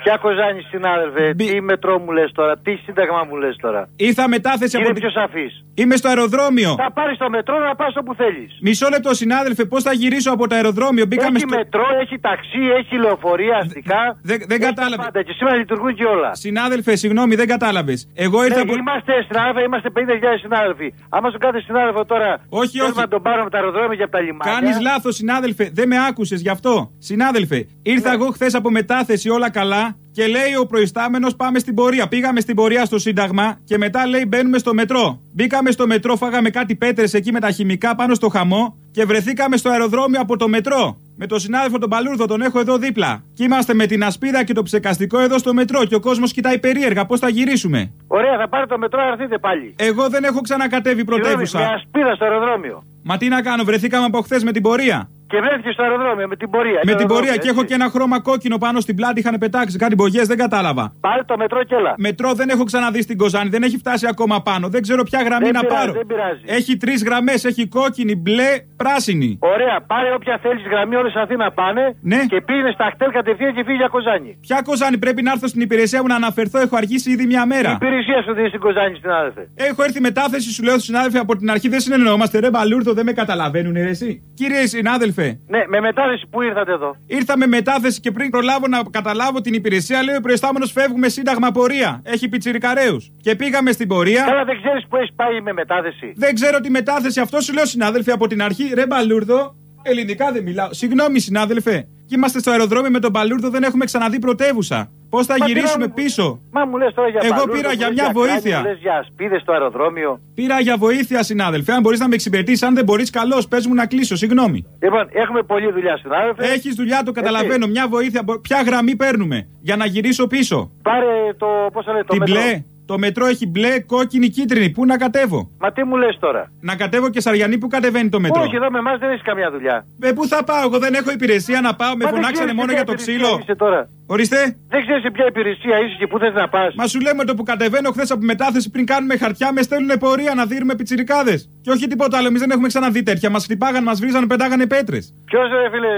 Ποια κοζάνη, συνάδελφε, τι μετρό μου λες τώρα, τι σύνταγμα μου λες τώρα. Ήρθα μετάθεση Είναι από. πιο σαφής. Είμαι στο αεροδρόμιο. Θα πάρεις το μετρό να πας όπου θέλεις. Μισό λεπτό, συνάδελφε, πώς θα γυρίσω από το αεροδρόμιο; Μπήκαμε Έχει στο. μετρό, έχει ταξί, έχει λεωφορεία αστικά. Δεν, δεν κατάλαβε. Πάντα και σήμερα λειτουργούν και όλα. Συνάδελφε, συγγνώμη, δεν κατάλαβες. Εγώ ήρθα Ναι, από. Είμαστε συνάδελφοι, είμαστε 50.000 συνάδελφοι. Άμα στον κάθε συνάδελφο τώρα. Όχι, θέλουμε όχι. να τον πάρουμε από τα αεροδρόμια και από τα λιμάνια. Κάνεις λάθος, συνάδελφε. Δεν με άκουσες γι' αυτό. Συνάδελφε, ήρθα Ναι. εγώ χθες από μετάθεση όλα καλά και λέει ο προϊστάμενος πάμε στην πορεία. Πήγαμε στην πορεία στο Σύνταγμα και μετά λέει μπαίνουμε στο μετρό. Μπήκαμε στο μετρό, φάγαμε κάτι πέτρες εκεί με τα χημικά πάνω στο χαμό και βρεθήκαμε στο αεροδρόμιο από το μετρό. Με τον συνάδελφο τον Παλούρδο τον έχω εδώ δίπλα. Και είμαστε με την ασπίδα και το ψεκαστικό εδώ στο μετρό. Και ο κόσμος κοιτάει περίεργα. Πώς θα γυρίσουμε; Ωραία, θα πάρει το μετρό να έρθετε πάλι. Εγώ δεν έχω ξανακατέβει Συγγνώμη, πρωτεύουσα. Με ασπίδα στο αεροδρόμιο. Μα τι να κάνω, βρεθήκαμε από χθες με την πορεία. Και βρέθηκε στο αεροδρόμιο με την πορεία. Με Είναι την πορεία αεροδρόμιο, και έχω έτσι. και ένα χρώμα κόκκινο πάνω στην πλάτη. Είχαν πετάξει κάτι μπογιές, δεν κατάλαβα. Πάρε το μετρό και έλα. Μετρό δεν έχω ξαναδεί στην Κοζάνη, δεν έχει φτάσει ακόμα πάνω. Δεν ξέρω ποια γραμμή Δεν να πειράζει, πάρω. δεν πειράζει. Έχει τρεις γραμμές, έχει κόκκινη, μπλε, πράσινη. Ωραία, πάρε όποια θέλεις γραμμή, όλες Αθήνα πάνε. Ναι. Και πήγαινε στα χτέλ κατευθείαν και φύγει για Κοζάνη. Ποια Κοζάνη πρέπει να έρθω στην υπηρεσία μου να αναφερθώ, έχω αργήσει ήδη μια Η μέρα. υπηρεσία σου δίνει στην Κοζάνη, συνάδελφε. Έχω έρθει μετάθεση, σου λέω στου συνάδελφοι από την αρχή δεν συνεννοούμαστε. Ρε μπαλούρδο, δεν με καταλαβαίνουν, ρε εσύ. Κύριε συνάδελφε, Ναι, με μετάδεση που ήρθατε εδώ. ήρθα με μετάθεση και πριν προλάβω να καταλάβω την υπηρεσία, λέει ο προϊστάμενος φεύγουμε σύνταγμα πορεία. Έχει πιτσιρικαρέους. Και πήγαμε στην πορεία. Καλά, δεν ξέρεις που έχεις πάει με μετάδεση. Δεν ξέρω τη μετάθεση, αυτό σου λέω συνάδελφε από την αρχή. Ρε μπαλούρδο, ελληνικά δεν μιλάω. Συγγνώμη συνάδελφε. Και είμαστε στο αεροδρόμιο με τον μπαλούρδο, δεν έχουμε ξαναδεί πρωτεύουσα. Πώς θα Μα τι γυρίσουμε να- πίσω; Μα μου λες τώρα για Εγώ μπαλούρδο, πήρα μου για λες μια κράνη, βοήθεια. Μου λες για σπίδες στο αεροδρόμιο. Πήρα για βοήθεια, συνάδελφε. Αν μπορείς να με εξυπηρετήσει, αν δεν μπορείς, καλώς. Πες μου να κλείσω, συγγνώμη. Λοιπόν, έχουμε πολλή δουλειά, συνάδελφε. Έχεις δουλειά, το καταλαβαίνω. Μια βοήθεια. Ποια γραμμή παίρνουμε για να γυρίσω πίσω; Πάρε το. Πώς θα λέει, το Την μετρό. μπλε; Το μετρό έχει μπλε, κόκκινη, κίτρινη. Πού να κατέβω; Μα τι μου λες τώρα; Να κατέβω και Σαριανή που κατεβαίνει το μετρό; Όχι, εδώ με εμάς δεν έχει καμιά δουλειά. Ε, πού θα πάω, εγώ δεν έχω υπηρεσία να πάω. Με Μα δεν φωνάξανε ξέρεις μόνο ποια για το υπηρεσία ξύλο. Είσαι τώρα. Ορίστε. Δεν ξέρεις σε ποια υπηρεσία είσαι και πού θες να πας. Μα σου λέμε το που κατεβαίνω χθες από μετάθεση πριν κάνουμε χαρτιά, με στέλνουν πορεία να δίνουμε πιτσιρικάδες. Και όχι τίποτα άλλο, εμείς δεν έχουμε ξαναδεί τέτοια. Μας χτυπάγανε, μας βρίζανε, πετάγανε πέτρες. Ποιος ρε φίλε,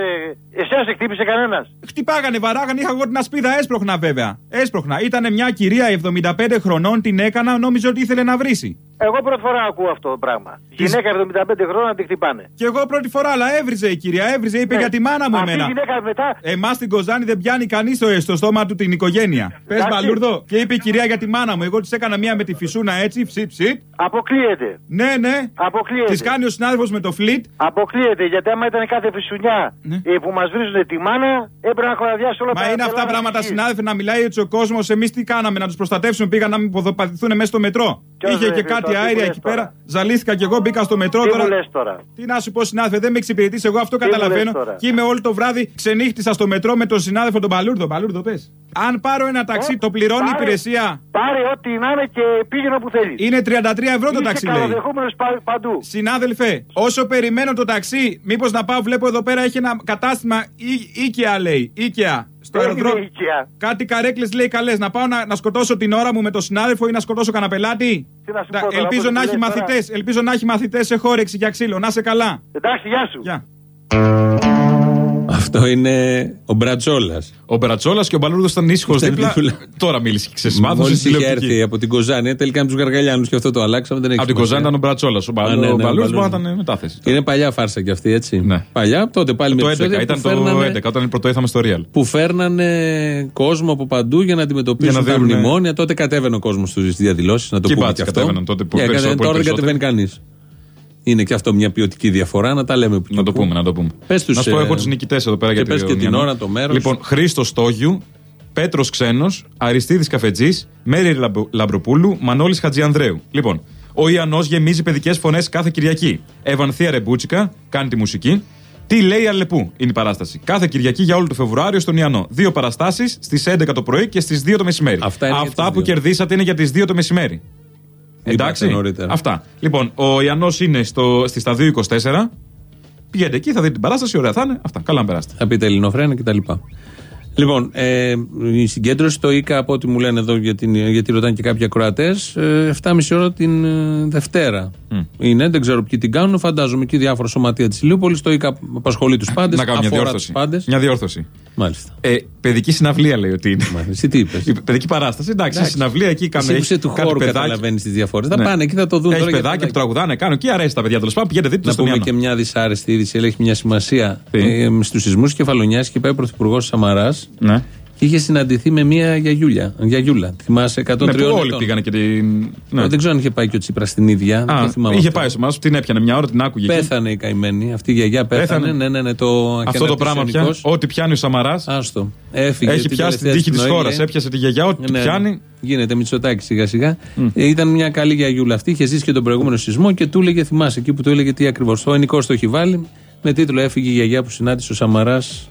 εσένα σε χτύπησε κανένας; Χτυπάγανε, βαράγανε, είχα εγώ την ασπίδα, έσπροχνα βέβαια. Έσπροχνα. Ήταν μια κυρία 75 χρονών, την έκανα, νόμιζε ότι ήθελε να βρίσει. Εγώ πρώτη φορά ακούω αυτό το πράγμα. Γυναίκα 75 χρόνια να τη χτυπάνε. Και εγώ πρώτη φορά, αλλά έβριζε η κυρία, έβριζε, είπε Ναι. για τη μάνα μου Αυτή η εμένα. γυναίκα μετά. Εμάς στην Κοζάνη δεν πιάνει κανείς στο, στο στόμα του την οικογένεια. Πες Εντάξει. μπαλούρδο. Και είπε η κυρία για τη μάνα μου. Εγώ της έκανα μία με τη φυσούνα έτσι, ψιτ ψιτ. Αποκλείεται. Ναι, ναι. Αποκλείεται. Της κάνει ο συνάδελφος με το φλιτ. Αποκλείεται γιατί άμα ήταν κάθε φυσουνιά ε, που μας βρίζουν τη μάνα, έπρεπε να χωραδιάσει όλα τα Ναι. Μα είναι αυτά Ελλάδα πράγματα, να ισχύει. συνάδελφε, να μιλάει έτσι ο κόσμος. Εμείς τι κάναμε, να τους προστατεύσουμε, πήγαν να μην ποδοπατηθούν μέσα στο μετρό. Ποιος Είχε ρε, και φίλε, κάτι τώρα, τι μου αέρια λες εκεί τώρα; πέρα. Ζαλίστηκα και εγώ, μπήκα στο μετρό Τι τώρα. μου λες τώρα; Τι να σου πω, συνάδελφε, δεν με εξυπηρετείς. Εγώ αυτό Τι μου καταλαβαίνω. λες τώρα; Και είμαι όλο το βράδυ ξενύχτησα στο μετρό με τον συνάδελφο τον Παλούρδο. Παλούρδο, πες. Αν πάρω ένα ταξί, το πληρώνει η πάρε. υπηρεσία. Πάρε ό,τι να είναι και πήγαινε όπου θέλεις. Είναι 33 ευρώ το Είσαι ταξί, λέει. καλοδεχόμενος πα- παντού. Συνάδελφε, όσο περιμένω το ταξί, μήπως να πάω, βλέπω εδώ πέρα έχει ένα κατάστημα Ίκαια, λέει. Ίκαια. Στο Δεν αεροδρόμιο. είναι οικία. Κάτι καρέκλες λέει καλές. Να πάω να, να σκοτώσω την ώρα μου με τον συνάδελφο ή να σκοτώσω κανένα πελάτη. Τι να σου Τα- πω τώρα, ελπίζω πώς να μου έχει λες τώρα. μαθητές. Ελπίζω να έχει μαθητές σε χόρεξη για ξύλο. Να είσαι καλά. Εντάξει, γεια σου. Γεια. Αυτό είναι ο Μπρατζόλα. Ο Μπρατσόλας και ο Μπαλούρδος ήταν ήσυχος Ήταν δίπλα. δίπλα. Τώρα μίλησε και ξεσμάθωσε. Μόλις στη είχε τηλεοπτική. έρθει από την Κοζάνη, τελικά με τους Γαργαλιάνους και αυτό το αλλάξαμε. Δεν έχει Από την σημασία. Κοζάνη ήταν ο Μπρατσόλας. Ο Α, ναι, ναι, ο Μπαλούρδος μπορεί να Μπαλούρδος. ήταν μετάθεση. Είναι παλιά φάρσα κι αυτή, έτσι. Παλιά, τότε πάλι με Το 11 επεισόδια ήταν που το φέρνανε- 11 όταν πρώτο ήρθαμε στο Real. που φέρνανε κόσμο από παντού για να αντιμετωπίσουν Για να τα δείνουνε- μνημόνια. Τότε κατέβαινε ο κόσμος στι διαδηλώσεις, να το Και οι πούμε μπάτσοι και αυτό. κατέβαιναν τότε που Και περισσότερο- κατέβαινε- πολύ τώρα δεν κατεβαίνει περισσότεροι. κανείς. Είναι και αυτό μια ποιοτική διαφορά, να τα λέμε. Να το πούμε, να το πούμε. Πες τους, να σου πω ε, εγώ του νικητές εδώ πέρα και για πες και την ώρα, το μέρος. Λοιπόν, Χρήστος Στόγιου, Πέτρος Ξένος, Αριστίδης Καφετζής, Μέρι Λαμπο- Λαμπροπούλου, Μανώλης Χατζιανδρέου. Λοιπόν, ο Ιαννό γεμίζει παιδικές φωνές κάθε Κυριακή. Ευανθία Ρεμπούτσικα κάνει τη μουσική. Τι λέει Αλεπού είναι η παράσταση. Κάθε Κυριακή για όλο το Φεβρουάριο στον Ιαννό. Δύο παραστάσεις στις 11 το πρωί και στις 2 το μεσημέρι. Αυτά είναι για τις που δύο. κερδίσατε είναι για τις 2 το μεσημέρι. Εντάξει. νωρίτερα. Αυτά. Λοιπόν, ο Ιαννός είναι στο, στη Σταδίου 24. Πηγαίνετε εκεί, θα δείτε την παράσταση, ωραία θα είναι. Αυτά. Καλά να περάσετε. Θα πείτε Ελληνοφρένα κτλ. Λοιπόν, ε, η συγκέντρωση στο ΙΚΑ από ό,τι μου λένε εδώ, γιατί, γιατί ρωτάνε και κάποιοι ακροατές, ε, 7.30 ώρα την ε, Δευτέρα. Είναι, δεν ξέρω ποιοι την κάνουν. Φαντάζομαι και διάφορα σωματεία της Ηλιούπολης. Το ΙΚΑ απασχολεί τους πάντες. Να κάνω μια αφορά διόρθωση. τους πάντες. Μια διόρθωση. Μάλιστα. Ε, παιδική συναυλία λέει ότι είναι. Εσύ τι είπες; Η παιδική παράσταση. Εντάξει, Εντάξει. συναυλία εκεί κάνουν. Εσύ που είσαι του χώρου καταλαβαίνεις τις διαφορές. Θα πάνε εκεί, θα το δουν Έχεις τώρα. για παιδάκια που παιδάκια. τραγουδάνε, κάνουν και αρέσει τα παιδιά τέλος πάντων. Πηγαίνετε δείτε το Να στον πούμε Ιαννό. και μια δυσάρεστη είδηση, αλλά έχει μια σημασία. Ε, Στους σεισμούς Κεφαλονιάς και πάει ο Πρωθυπουργό Σαμαράς Ναι. Και είχε συναντηθεί με μια γιαγιούλια. γιαγιούλα. Θυμάσαι 103 Ναι, που όλοι ετών. πήγανε και την. Ναι. Δεν ξέρω αν είχε πάει και ο Τσίπρας την ίδια. δεν Α, το θυμάμαι είχε αυτό. πάει στο Μάρος, την έπιανε μια ώρα, την άκουγε. εκεί. Πέθανε η καημένη. Αυτή η γιαγιά πέθανε. Πέθανε. Ναι, ναι, ναι, το Αυτό το πράγμα πια. ακινατής Ό,τι πιάνει ο Σαμαράς. Άστο. Έφυγε. Έχει την πιάσει την τελευταία τύχη της στην χώρας. Οήλια. Έπιασε τη γιαγιά, ό,τι Ναι, πιάνει. Γίνεται Μητσοτάκη σιγά σιγά. Ε, ήταν μια καλή γιαγιούλα αυτή. Είχε ζήσει και τον προηγούμενο σεισμό και του έλεγε, θυμάσαι εκεί που του έλεγε τι ακριβώς. Το ενικό το έχει βάλει. Με τίτλο Έφυγε η γιαγιά που συνάντησε ο Σαμαράς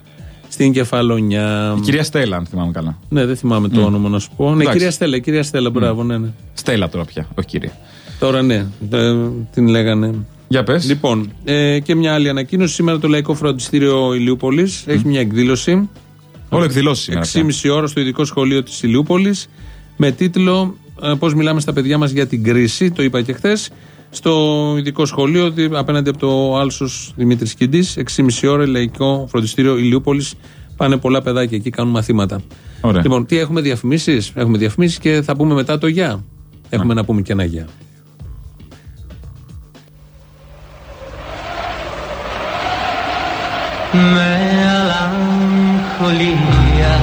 στην Κεφαλονιά. Η κυρία Στέλλα, αν θυμάμαι καλά. Ναι, δεν θυμάμαι το Μμ. όνομα να σου πω. Ναι, Εντάξει. κυρία Στέλλα, η κυρία Στέλλα, μπράβο, ναι, ναι. Στέλλα τώρα πια, όχι κυρία. Τώρα ναι, ε, την λέγανε. Για πες. Λοιπόν, ε, και μια άλλη ανακοίνωση. Σήμερα το Λαϊκό Φροντιστήριο Ηλιούπολης έχει μια εκδήλωση. Όλο εκδηλώσεις σήμερα. 6,5 ώρα στο ειδικό σχολείο της Ηλιούπολης με τίτλο Πώς μιλάμε στα παιδιά μας για την κρίση. Το είπα και χθες. Στο ειδικό σχολείο δι- απέναντι από το Άλσος Δημήτρης Κιντής, 6,5 ώρα Λαϊκό Φροντιστήριο Ηλιούπολης. Πάνε πολλά παιδάκια εκεί, κάνουν μαθήματα. Ωραία. Λοιπόν, τι έχουμε διαφημίσεις; Έχουμε διαφημίσεις και θα πούμε μετά το γεια. Έχουμε να πούμε και ένα γεια. melancolía.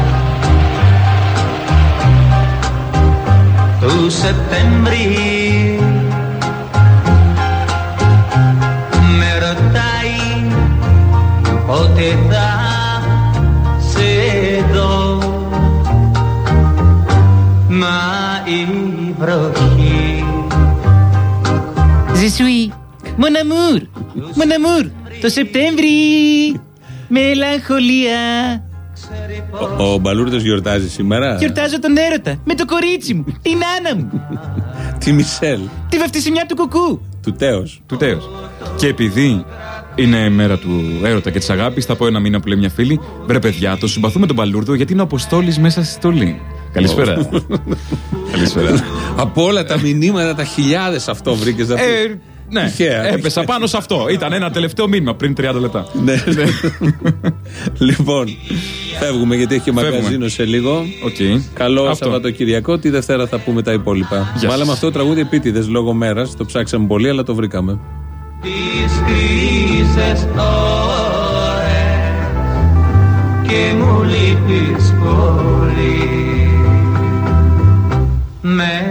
Tu setembri πότε θα σε δω Μα η βροχή Je suis mon amour, mon amour, το Σεπτέμβρη. Μελαγχολία. Ο, ο Μπαλούρδος γιορτάζει σήμερα; Γιορτάζω τον έρωτα με το κορίτσι μου, την Άννα μου, Τη Μισελ. τη βαφτισιμιά του κουκού. Του Τέος. Του τέος. Και επειδή είναι μέρα του έρωτα και της αγάπης, θα πω ένα μήνυμα που λέει μια φίλη: Βρε παιδιά, το συμπαθούμε τον Παλούρδο γιατί είναι ο Αποστόλης μέσα στη στολή. Καλησπέρα. Καλησπέρα. Από όλα τα μηνύματα, τα χιλιάδες αυτό βρήκες να πει. Ε, ναι, Τυχαία. έπεσα πάνω σε αυτό. Ήταν ένα τελευταίο μήνυμα πριν 30 λεπτά. Ναι. λοιπόν, φεύγουμε γιατί έχει και Φεύγουμε. μαγαζίνο σε λίγο. Οκ. Καλό Αυτό. Σαββατοκυριακό. Τη Δευτέρα θα πούμε τα υπόλοιπα. σας. Βάλαμε αυτό το τραγούδι επίτηδες λόγω μέρας. Το ψάξαμε πολύ, αλλά το βρήκαμε. Τις κρίσες ώρες και μου λείπεις πολύ. Με